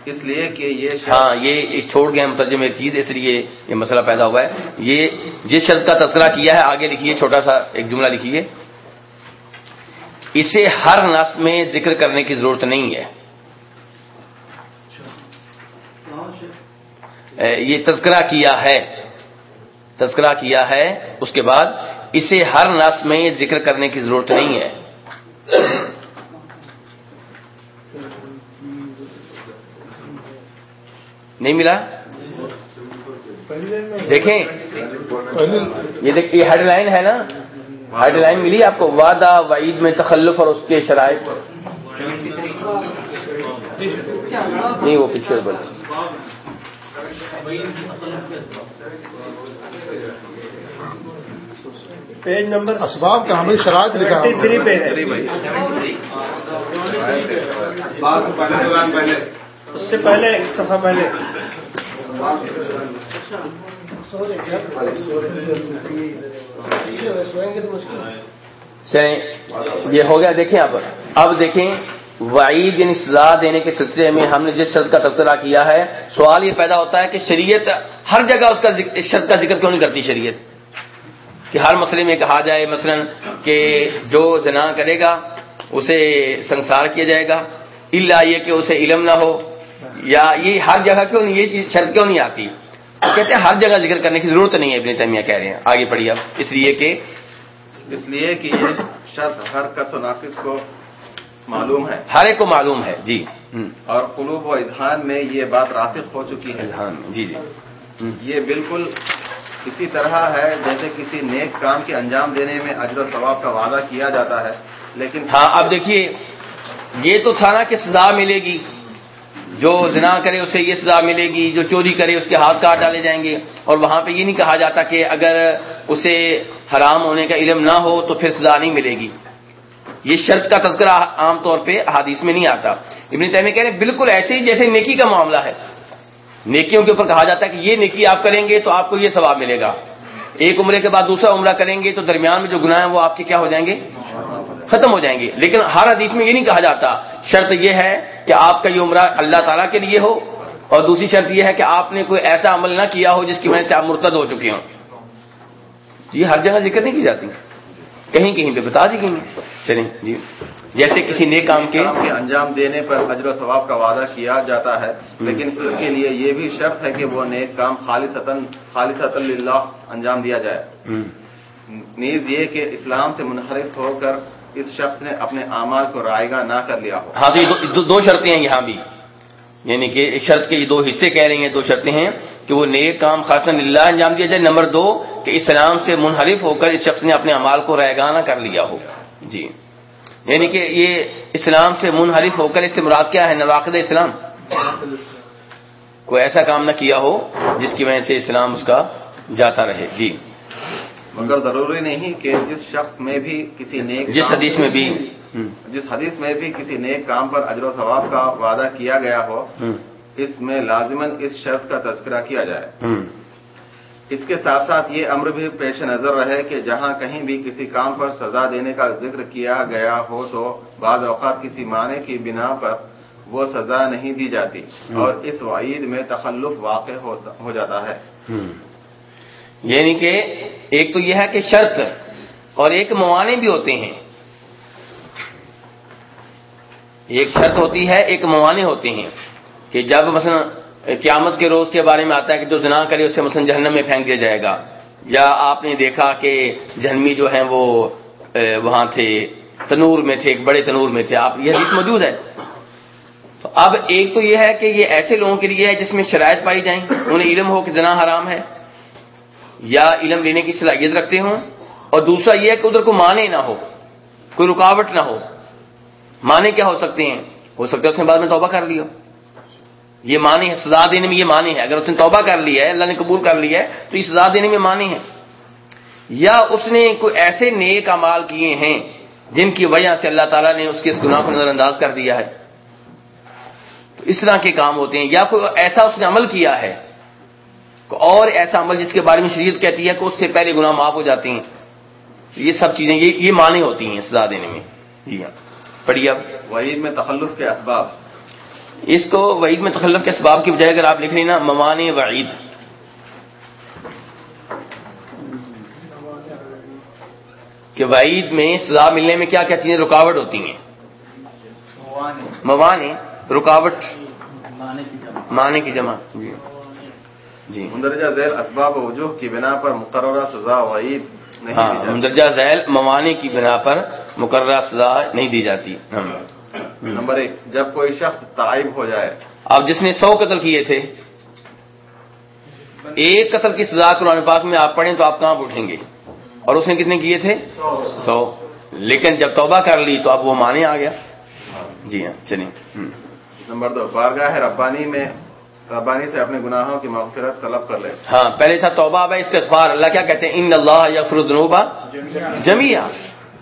اس لیے کہ یہ ہاں یہ چھوڑ گئے مترجم ایک چیز اس لیے یہ مسئلہ پیدا ہوا ہے۔ یہ جس شرط کا تذکرہ کیا ہے آگے لکھیے چھوٹا سا ایک جملہ لکھیے۔ اسے ہر نس میں ذکر کرنے کی ضرورت نہیں ہے۔ یہ تذکرہ کیا ہے۔ تذکرہ کیا ہے، اس کے بعد اسے ہر نس میں ذکر کرنے کی ضرورت نہیں ہے۔ نہیں ملا؟ دیکھیں، یہ دیکھ، یہ ہیڈ لائن ہے نا؟ ہیڈ لائن ملی آپ کو؟ وعدہ وعید میں تخلف اور اس کے شرائط نہیں، وہ پیچھے بول پیج نمبر اسباب کا ہمیں شرائط لکھا تھری پہ ہے اس سے پہلے ایک صفحہ پہلے۔ یہ ہو گیا دیکھیں اب اب دیکھیں وعید یعنی سزا دینے کے سلسلے میں ہم نے جس شرط کا تبصرہ کیا ہے، سوال یہ پیدا ہوتا ہے کہ شریعت ہر جگہ اس کا اس شرط کا ذکر کیوں نہیں کرتی شریعت؟ کہ ہر مسئلے میں کہا جائے مثلا کہ جو زنا کرے گا، اسے سنسار کیا جائے گا، الا یہ کہ اسے علم نہ ہو، یا یہ ہر جگہ کیوں نہیں، یہ شرط کیوں نہیں آتی؟ کہتے ہیں ہر جگہ ذکر کرنے کی ضرورت نہیں ہے، ابن تیمیہ کہہ رہے ہیں۔ آگے پڑھیے اب اس لیے کہ اس لیے کہ یہ شرط ہر کس ناقص کو معلوم ہے۔ ہر ایک کو معلوم ہے جی۔ اور قلوب و اذہان میں یہ بات راسخ ہو چکی ہے۔ اذہان جی جی۔ یہ بالکل اسی طرح ہے جیسے کسی نیک کام کے انجام دینے میں اجر و ثواب کا وعدہ کیا جاتا ہے لیکن ہاں اب دیکھیے یہ تو تھا نا کہ سزا ملے گی۔ جو زنا کرے اسے یہ سزا ملے گی جو چوری کرے اس کے ہاتھ کاٹ ڈالے جائیں گے۔ اور وہاں پہ یہ نہیں کہا جاتا کہ اگر اسے حرام ہونے کا علم نہ ہو تو پھر سزا نہیں ملے گی۔ یہ شرط کا تذکرہ عام طور پہ حدیث میں نہیں آتا۔ ابن تیمیہ کہہ رہے ہیں، بالکل ایسے ہی جیسے نیکی کا معاملہ ہے۔ نیکیوں کے اوپر کہا جاتا ہے کہ یہ نیکی آپ کریں گے تو آپ کو یہ ثواب ملے گا۔ ایک عمرے کے بعد دوسرا عمرہ کریں گے تو درمیان میں جو گناہ ہیں وہ آپ کے کیا ہو جائیں گے؟ ختم ہو جائیں گے۔ لیکن ہر حدیث میں یہ نہیں کہا جاتا۔ شرط یہ ہے کہ آپ کا یہ عمرہ اللہ تعالیٰ کے لیے ہو اور دوسری شرط یہ ہے کہ آپ نے کوئی ایسا عمل نہ کیا ہو جس کی وجہ سے آپ مرتد ہو چکے ہوں۔ یہ ہر جگہ ذکر نہیں کی جاتی۔ کہیں کہیں پہ بتا دی گئی چلیں جی۔ جیسے کسی نیک کام کے انجام دینے پر اجر و ثواب کا وعدہ کیا جاتا ہے لیکن اس کے لیے یہ بھی شرط ہے کہ وہ نیک کام خالص خالص للہ انجام دیا جائے۔ نیز یہ کہ اسلام سے منحرف ہو کر اس شخص نے اپنے اعمال کو رائے گاہ نہ کر لیا ہو۔ ہاں تو دو شرطیں ہیں یہاں بھی۔ یعنی کہ اس شرط کے یہ دو حصے کہہ رہی ہیں دو شرطیں ہیں۔ کہ وہ نیک کام خاصا اللہ انجام دیا جائے۔ نمبر دو کہ اسلام سے منحرف ہو کر اس شخص نے اپنے امال کو رائگانہ کر لیا ہو۔ جی۔ یعنی کہ یہ اسلام سے منحرف ہو کر اس سے مراد کیا ہے؟ نواقد اسلام۔ کوئی ایسا کام نہ کیا ہو جس کی وجہ سے اسلام اس کا جاتا رہے۔ جی۔ مگر ضروری نہیں کہ جس شخص میں بھی کسی نیک جس حدیث میں بھی۔ جس حدیث میں بھی کسی نیک کام پر اجر و ثواب کا وعدہ کیا گیا ہو اس میں لازماً اس شرط کا تذکرہ کیا جائے۔ اس کے ساتھ ساتھ یہ امر بھی پیش نظر رہے کہ جہاں کہیں بھی کسی کام پر سزا دینے کا ذکر کیا گیا ہو تو بعض اوقات کسی معنی کی بنا پر وہ سزا نہیں دی جاتی اور اس وعید میں تخلف واقع ہو جاتا ہے۔ یعنی کہ ایک تو یہ ہے کہ شرط اور ایک موانع بھی ہوتے ہیں۔ ایک شرط ہوتی ہے ایک موانع ہوتے ہیں۔ کہ جب مثلا قیامت کے روز کے بارے میں آتا ہے کہ جو زنا کرے اسے مثلا جہنم میں پھینک دیا جائے گا، یا آپ نے دیکھا کہ جہنمی جو ہیں وہ وہاں تھے، تنور میں تھے، ایک بڑے تنور میں تھے، آپ، یہ حدیث موجود ہے۔ تو اب ایک تو یہ ہے کہ یہ ایسے لوگوں کے لیے ہے جس میں شرائط پائی جائیں، انہیں علم ہو کہ زنا حرام ہے، یا علم لینے کی صلاحیت رکھتے ہوں، اور دوسرا یہ ہے کہ ادھر کو مانے نہ ہو، کوئی رکاوٹ نہ ہو۔ مانے کیا ہو سکتے ہیں؟ ہو سکتا ہے اس نے بعد میں توبہ کر لیا یہ مانے ہے، سزا دینے میں یہ مانے ہے۔ اگر اس نے توبہ کر لیا ہے، اللہ نے قبول کر لیا ہے، تو یہ سزا دینے میں مانے ہے۔ یا اس نے کوئی ایسے نیک امال کیے ہیں جن کی وجہ سے اللہ تعالیٰ نے اس کے اس گناہ کو نظر انداز کر دیا ہے۔ تو اس طرح کے کام ہوتے ہیں۔ یا کوئی ایسا اس نے عمل کیا ہے اور ایسا عمل جس کے بارے میں شریعت کہتی ہے کہ اس سے پہلے گناہ معاف ہو جاتے ہیں۔ تو یہ سب چیزیں، یہ یہ معنی ہوتی ہیں سزا دینے میں۔ جی ہاں۔ پڑھیے۔ اب وعید میں تخلف کے اسباب۔ اس کو وعید میں تخلف کے اسباب کی بجائے اگر آپ لکھ لیں نا ممان وعید۔ کہ وعید میں سزا ملنے میں کیا کیا چیزیں رکاوٹ ہوتی ہیں؟ موانے رکاوٹ۔ معنی کی جمع۔ جی۔ جی۔ مندرجہ ذیل اسباب وجوہ کی بنا پر مقررہ سزا وعید نہیں ہاں مندرجہ ذیل موانے کی بنا پر مقررہ سزا نہیں دی جاتی۔ نمبر ایک جب کوئی شخص تائب ہو جائے۔ اب جس نے سو قتل کیے تھے ایک قتل کی سزا قرآن پاک میں آپ پڑھیں تو آپ کہاں اٹھیں گے؟ اور اس نے کتنے کیے تھے؟ سو۔ لیکن جب توبہ کر لی تو اب وہ مانے آ گیا۔ جی ہاں چلیے۔ نمبر دو بارگاہ ربانی میں ربانی سے اپنے گناہوں کی مغفرت طلب کر لے۔ ہاں پہلے تھا توبہ اب استغفار۔ اللہ کیا کہتے ہیں؟ ان اللہ یا فرودنوبا جمیا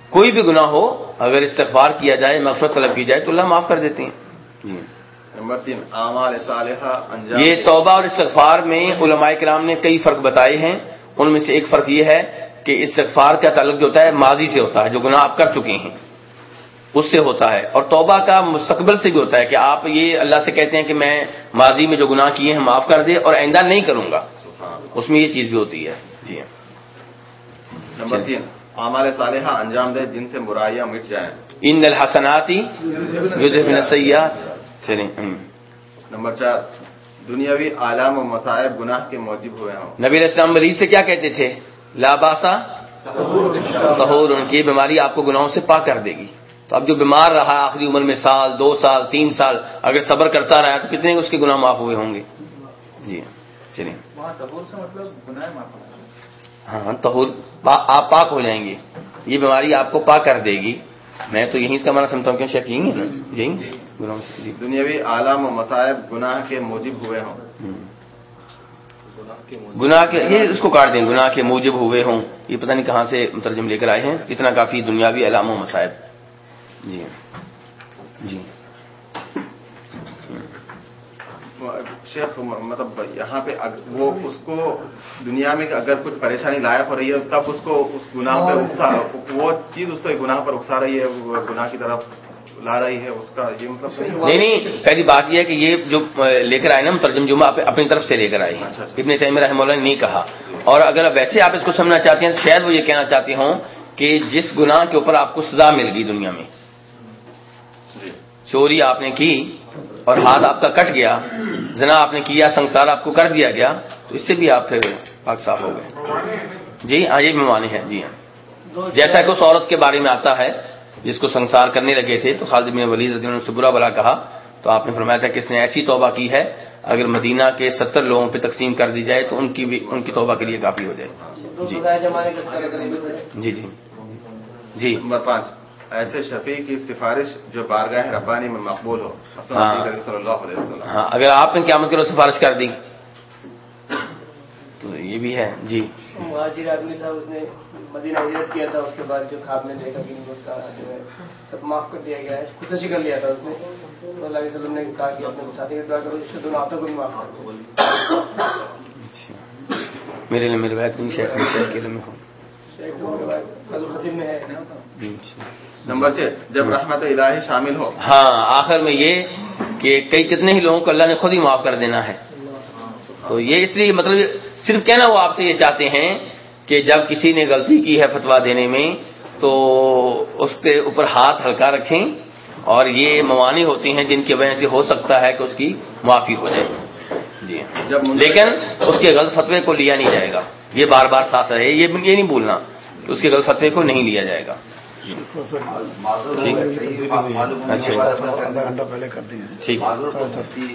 کوئی بھی گناہ ہو اگر استغفار کیا جائے مغفرت طلب کی جائے تو اللہ معاف کر دیتے ہیں۔ جی۔ نمبر تین اعمال صالحہ انجام یہ توبہ اور استغفار میں علماء کرام نے کئی فرق بتائے ہیں۔ ان میں سے ایک فرق یہ ہے کہ استغفار کا تعلق جو ہوتا ہے ماضی سے ہوتا ہے جو گناہ آپ کر چکے ہیں۔ اس سے ہوتا ہے۔ اور توبہ کا مستقبل سے بھی ہوتا ہے کہ آپ یہ اللہ سے کہتے ہیں کہ میں ماضی میں جو گناہ کیے ہیں معاف کر دے اور آئندہ نہیں کروں گا۔ اس میں یہ چیز بھی ہوتی ہے۔ جی ہاں۔ نمبر تین اعمال صالحہ انجام دے جن سے برائیاں مٹ جائیں۔ ان الحسناتی چلیں ہم۔ نمبر چار دنیاوی عالم و مصائب گناہ کے موجب ہوئے ہوں۔ نبی علیہ السلام مریض سے کیا کہتے تھے؟ لاباسا طہور ان کی بیماری آپ کو گناہوں سے پاک کر دے گی۔ تو اب جو بیمار رہا آخری عمر میں سال دو سال تین سال اگر صبر کرتا رہا تو کتنے اس کے گناہ معاف ہوئے ہوں گے؟ جی چلیے وہاں تبور سے مطلب گناہ معاف ہاں طہور پا- آپ پاک ہو جائیں گے۔ یہ بیماری آپ کو پاک کر دے گی۔ میں تو یہی اس کا مانا سمجھتا ہوں کہ شک یہی ہے نا؟ یہی گناہوں سے جی۔ دنیاوی عالم و مصائب گناہ کے موجب ہوئے ہوں۔ ہوں۔ گناہ کے یہ اس کو کاٹ دیں۔ گناہ کے موجب ہوئے ہوں۔ یہ پتہ نہیں کہاں سے مترجم لے کر آئے ہیں۔ اتنا کافی دنیاوی علام و مصائب۔ جی۔ جی۔ شیخ مطلب یہاں پہ وہ اس کو دنیا میں اگر کچھ پریشانی لاحق ہو رہی ہے تب اس کو اس گناہ پہ اکسا وہ چیز اس سے گناہ پر اکسا رہی ہے وہ گناہ کی طرف لا رہی ہے اس کا یہ مطلب؟ نہیں نہیں پہلی بات یہ ہے کہ یہ جو لے کر آئے نا مترجم جمعہ اپ- اپنی طرف سے لے کر آئے ہیں اچھا، اچھا۔ ابن تیمیہ رحمہ اللہ نے نہیں کہا اور اگر ویسے آپ اس کو سمجھنا چاہتے ہیں شاید وہ یہ کہنا چاہتے ہوں کہ جس گناہ کے اوپر آپ کو سزا مل گئی دنیا میں جی چوری آپ نے کی اور ہاتھ آپ کا کٹ گیا زنا آپ نے کیا سنسار آپ کو کر دیا گیا تو اس سے بھی آپ پھر پاک صاف ہو گئے۔ جی ہاں یہ بھی مانے ہیں جی ہاں۔ جیسا کہ اس عورت کے بارے میں آتا ہے جس کو سنسار کرنے لگے تھے تو خالد بن ولید رضی اللہ عنہ سے برا بلا کہا۔ تو آپ نے فرمایا تھا کہ اس نے ایسی توبہ کی ہے اگر مدینہ کے ستر لوگوں پہ تقسیم کر دی جائے تو ان کی بھی ان کی توبہ کے لیے کافی ہو جائے۔ جی۔ جی جی۔ جی۔ نمبر پانچ۔ ایسے شفیع کی سفارش جو بارگاہ ربانی میں مقبول ہو۔ ہاں۔ صلی اللہ علیہ وسلم۔ ہاں اگر آپ نے قیامت کے روز سفارش کر دی تو یہ بھی ہے۔ جی۔ مہاجر آدمی تھا اس نے مدینہ ہجرت کیا تھا اس کے بعد جو خواب نے دیکھا کہ اس کا جو ہے سب معاف کر دیا گیا ہے خودکشی کر لیا تھا اس نے۔ تو اللہ علیہ وسلم نے کہا کہ اپنے ساتھی کا دعا کرو اس کے دونوں ہاتھوں کو بھی معاف کر اچھا۔ میرے لیے میرے بات نہیں شہر شہر کے لیے میں ہوں۔ شیخ کے بعد خطیب میں ہے۔ اچھا۔ نمبر چھ جب رحمت الہی شامل ہو۔ ہاں آخر میں یہ کہ کئی کتنے ہی لوگوں کو اللہ نے خود ہی معاف کر دینا ہے۔ تو یہ اس لیے مطلب صرف کہنا وہ آپ سے یہ چاہتے ہیں کہ جب کسی نے غلطی کی ہے فتوا دینے میں تو اس کے اوپر ہاتھ ہلکا رکھیں۔ اور یہ موانی ہوتی ہیں جن کی وجہ سے ہو سکتا ہے کہ اس کی معافی ہو جائے۔ جی۔ ہاں لیکن اس کے غلط فتوے کو لیا نہیں جائے گا۔ یہ بار بار ساتھ رہے یہ یہ نہیں بھولنا کہ اس کے غلط فتوے کو نہیں لیا جائے گا۔ ہونے اچھا۔ عمل آدھا گھنٹہ پہلے کر دیے ہیں ٹھیک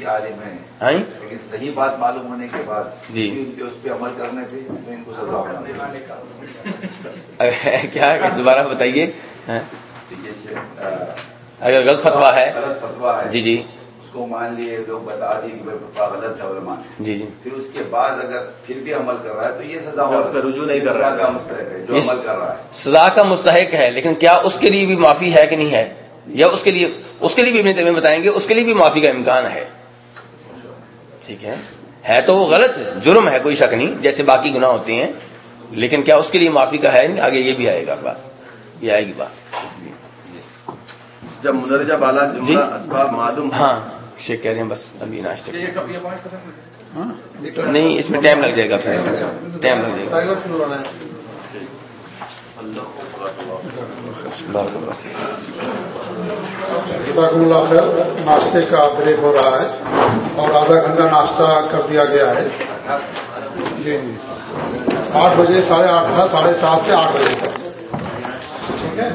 عالم ہے۔ جی؟ لیکن صحیح بات معلوم ہونے کے بعد جی۔ اس پہ عمل کرنے تو ان کو سزا کیا؟ دوبارہ بتائیے۔ ہاں؟ اگر غلط فتوا ہے۔ غلط فتوا ہے۔ جی جی۔ کو مان لیے لوگ بتا دیے کہ بھائی فتوا غلط ہے علماء جی جی۔ پھر اس کے بعد اگر پھر بھی عمل کر رہا ہے تو یہ سزا اس پہ رجوع نہیں کر رہا ہے۔ کا مستحق ہے جو عمل کر رہا ہے۔ سزا کا مستحق ہے لیکن کیا اس کے لیے بھی معافی ہے کہ نہیں ہے؟ یا اس کے لیے اس کے لیے بھی ابن تیمیہ بتائیں گے اس کے لیے بھی معافی کا امکان ہے۔ ٹھیک ہے۔ ہے تو وہ غلط جرم ہے کوئی شک نہیں جیسے باقی گناہ ہوتے ہیں۔ لیکن کیا اس کے لیے معافی کا ہے؟ نہیں آگے یہ بھی آئے گا بات۔ یہ آئے گی بات۔ جی جب مندرجہ بالا جی۔ جملہ اسباب معلوم ہاں۔ شیخ کہہ رہے ہیں بس ابھی ناشتہ ہاں؟ نہیں اس میں ٹائم لگ جائے گا پھر۔ ٹائم لگ جائے گا۔ جزاکم اللہ خیر ناشتے کا بریک ہو رہا ہے اور آدھا گھنٹہ ناشتہ کر دیا گیا ہے۔ جی جی۔ آٹھ بجے ساڑھے آٹھ تھا ساڑھے سات سے آٹھ بجے تک۔ ٹھیک ہے؟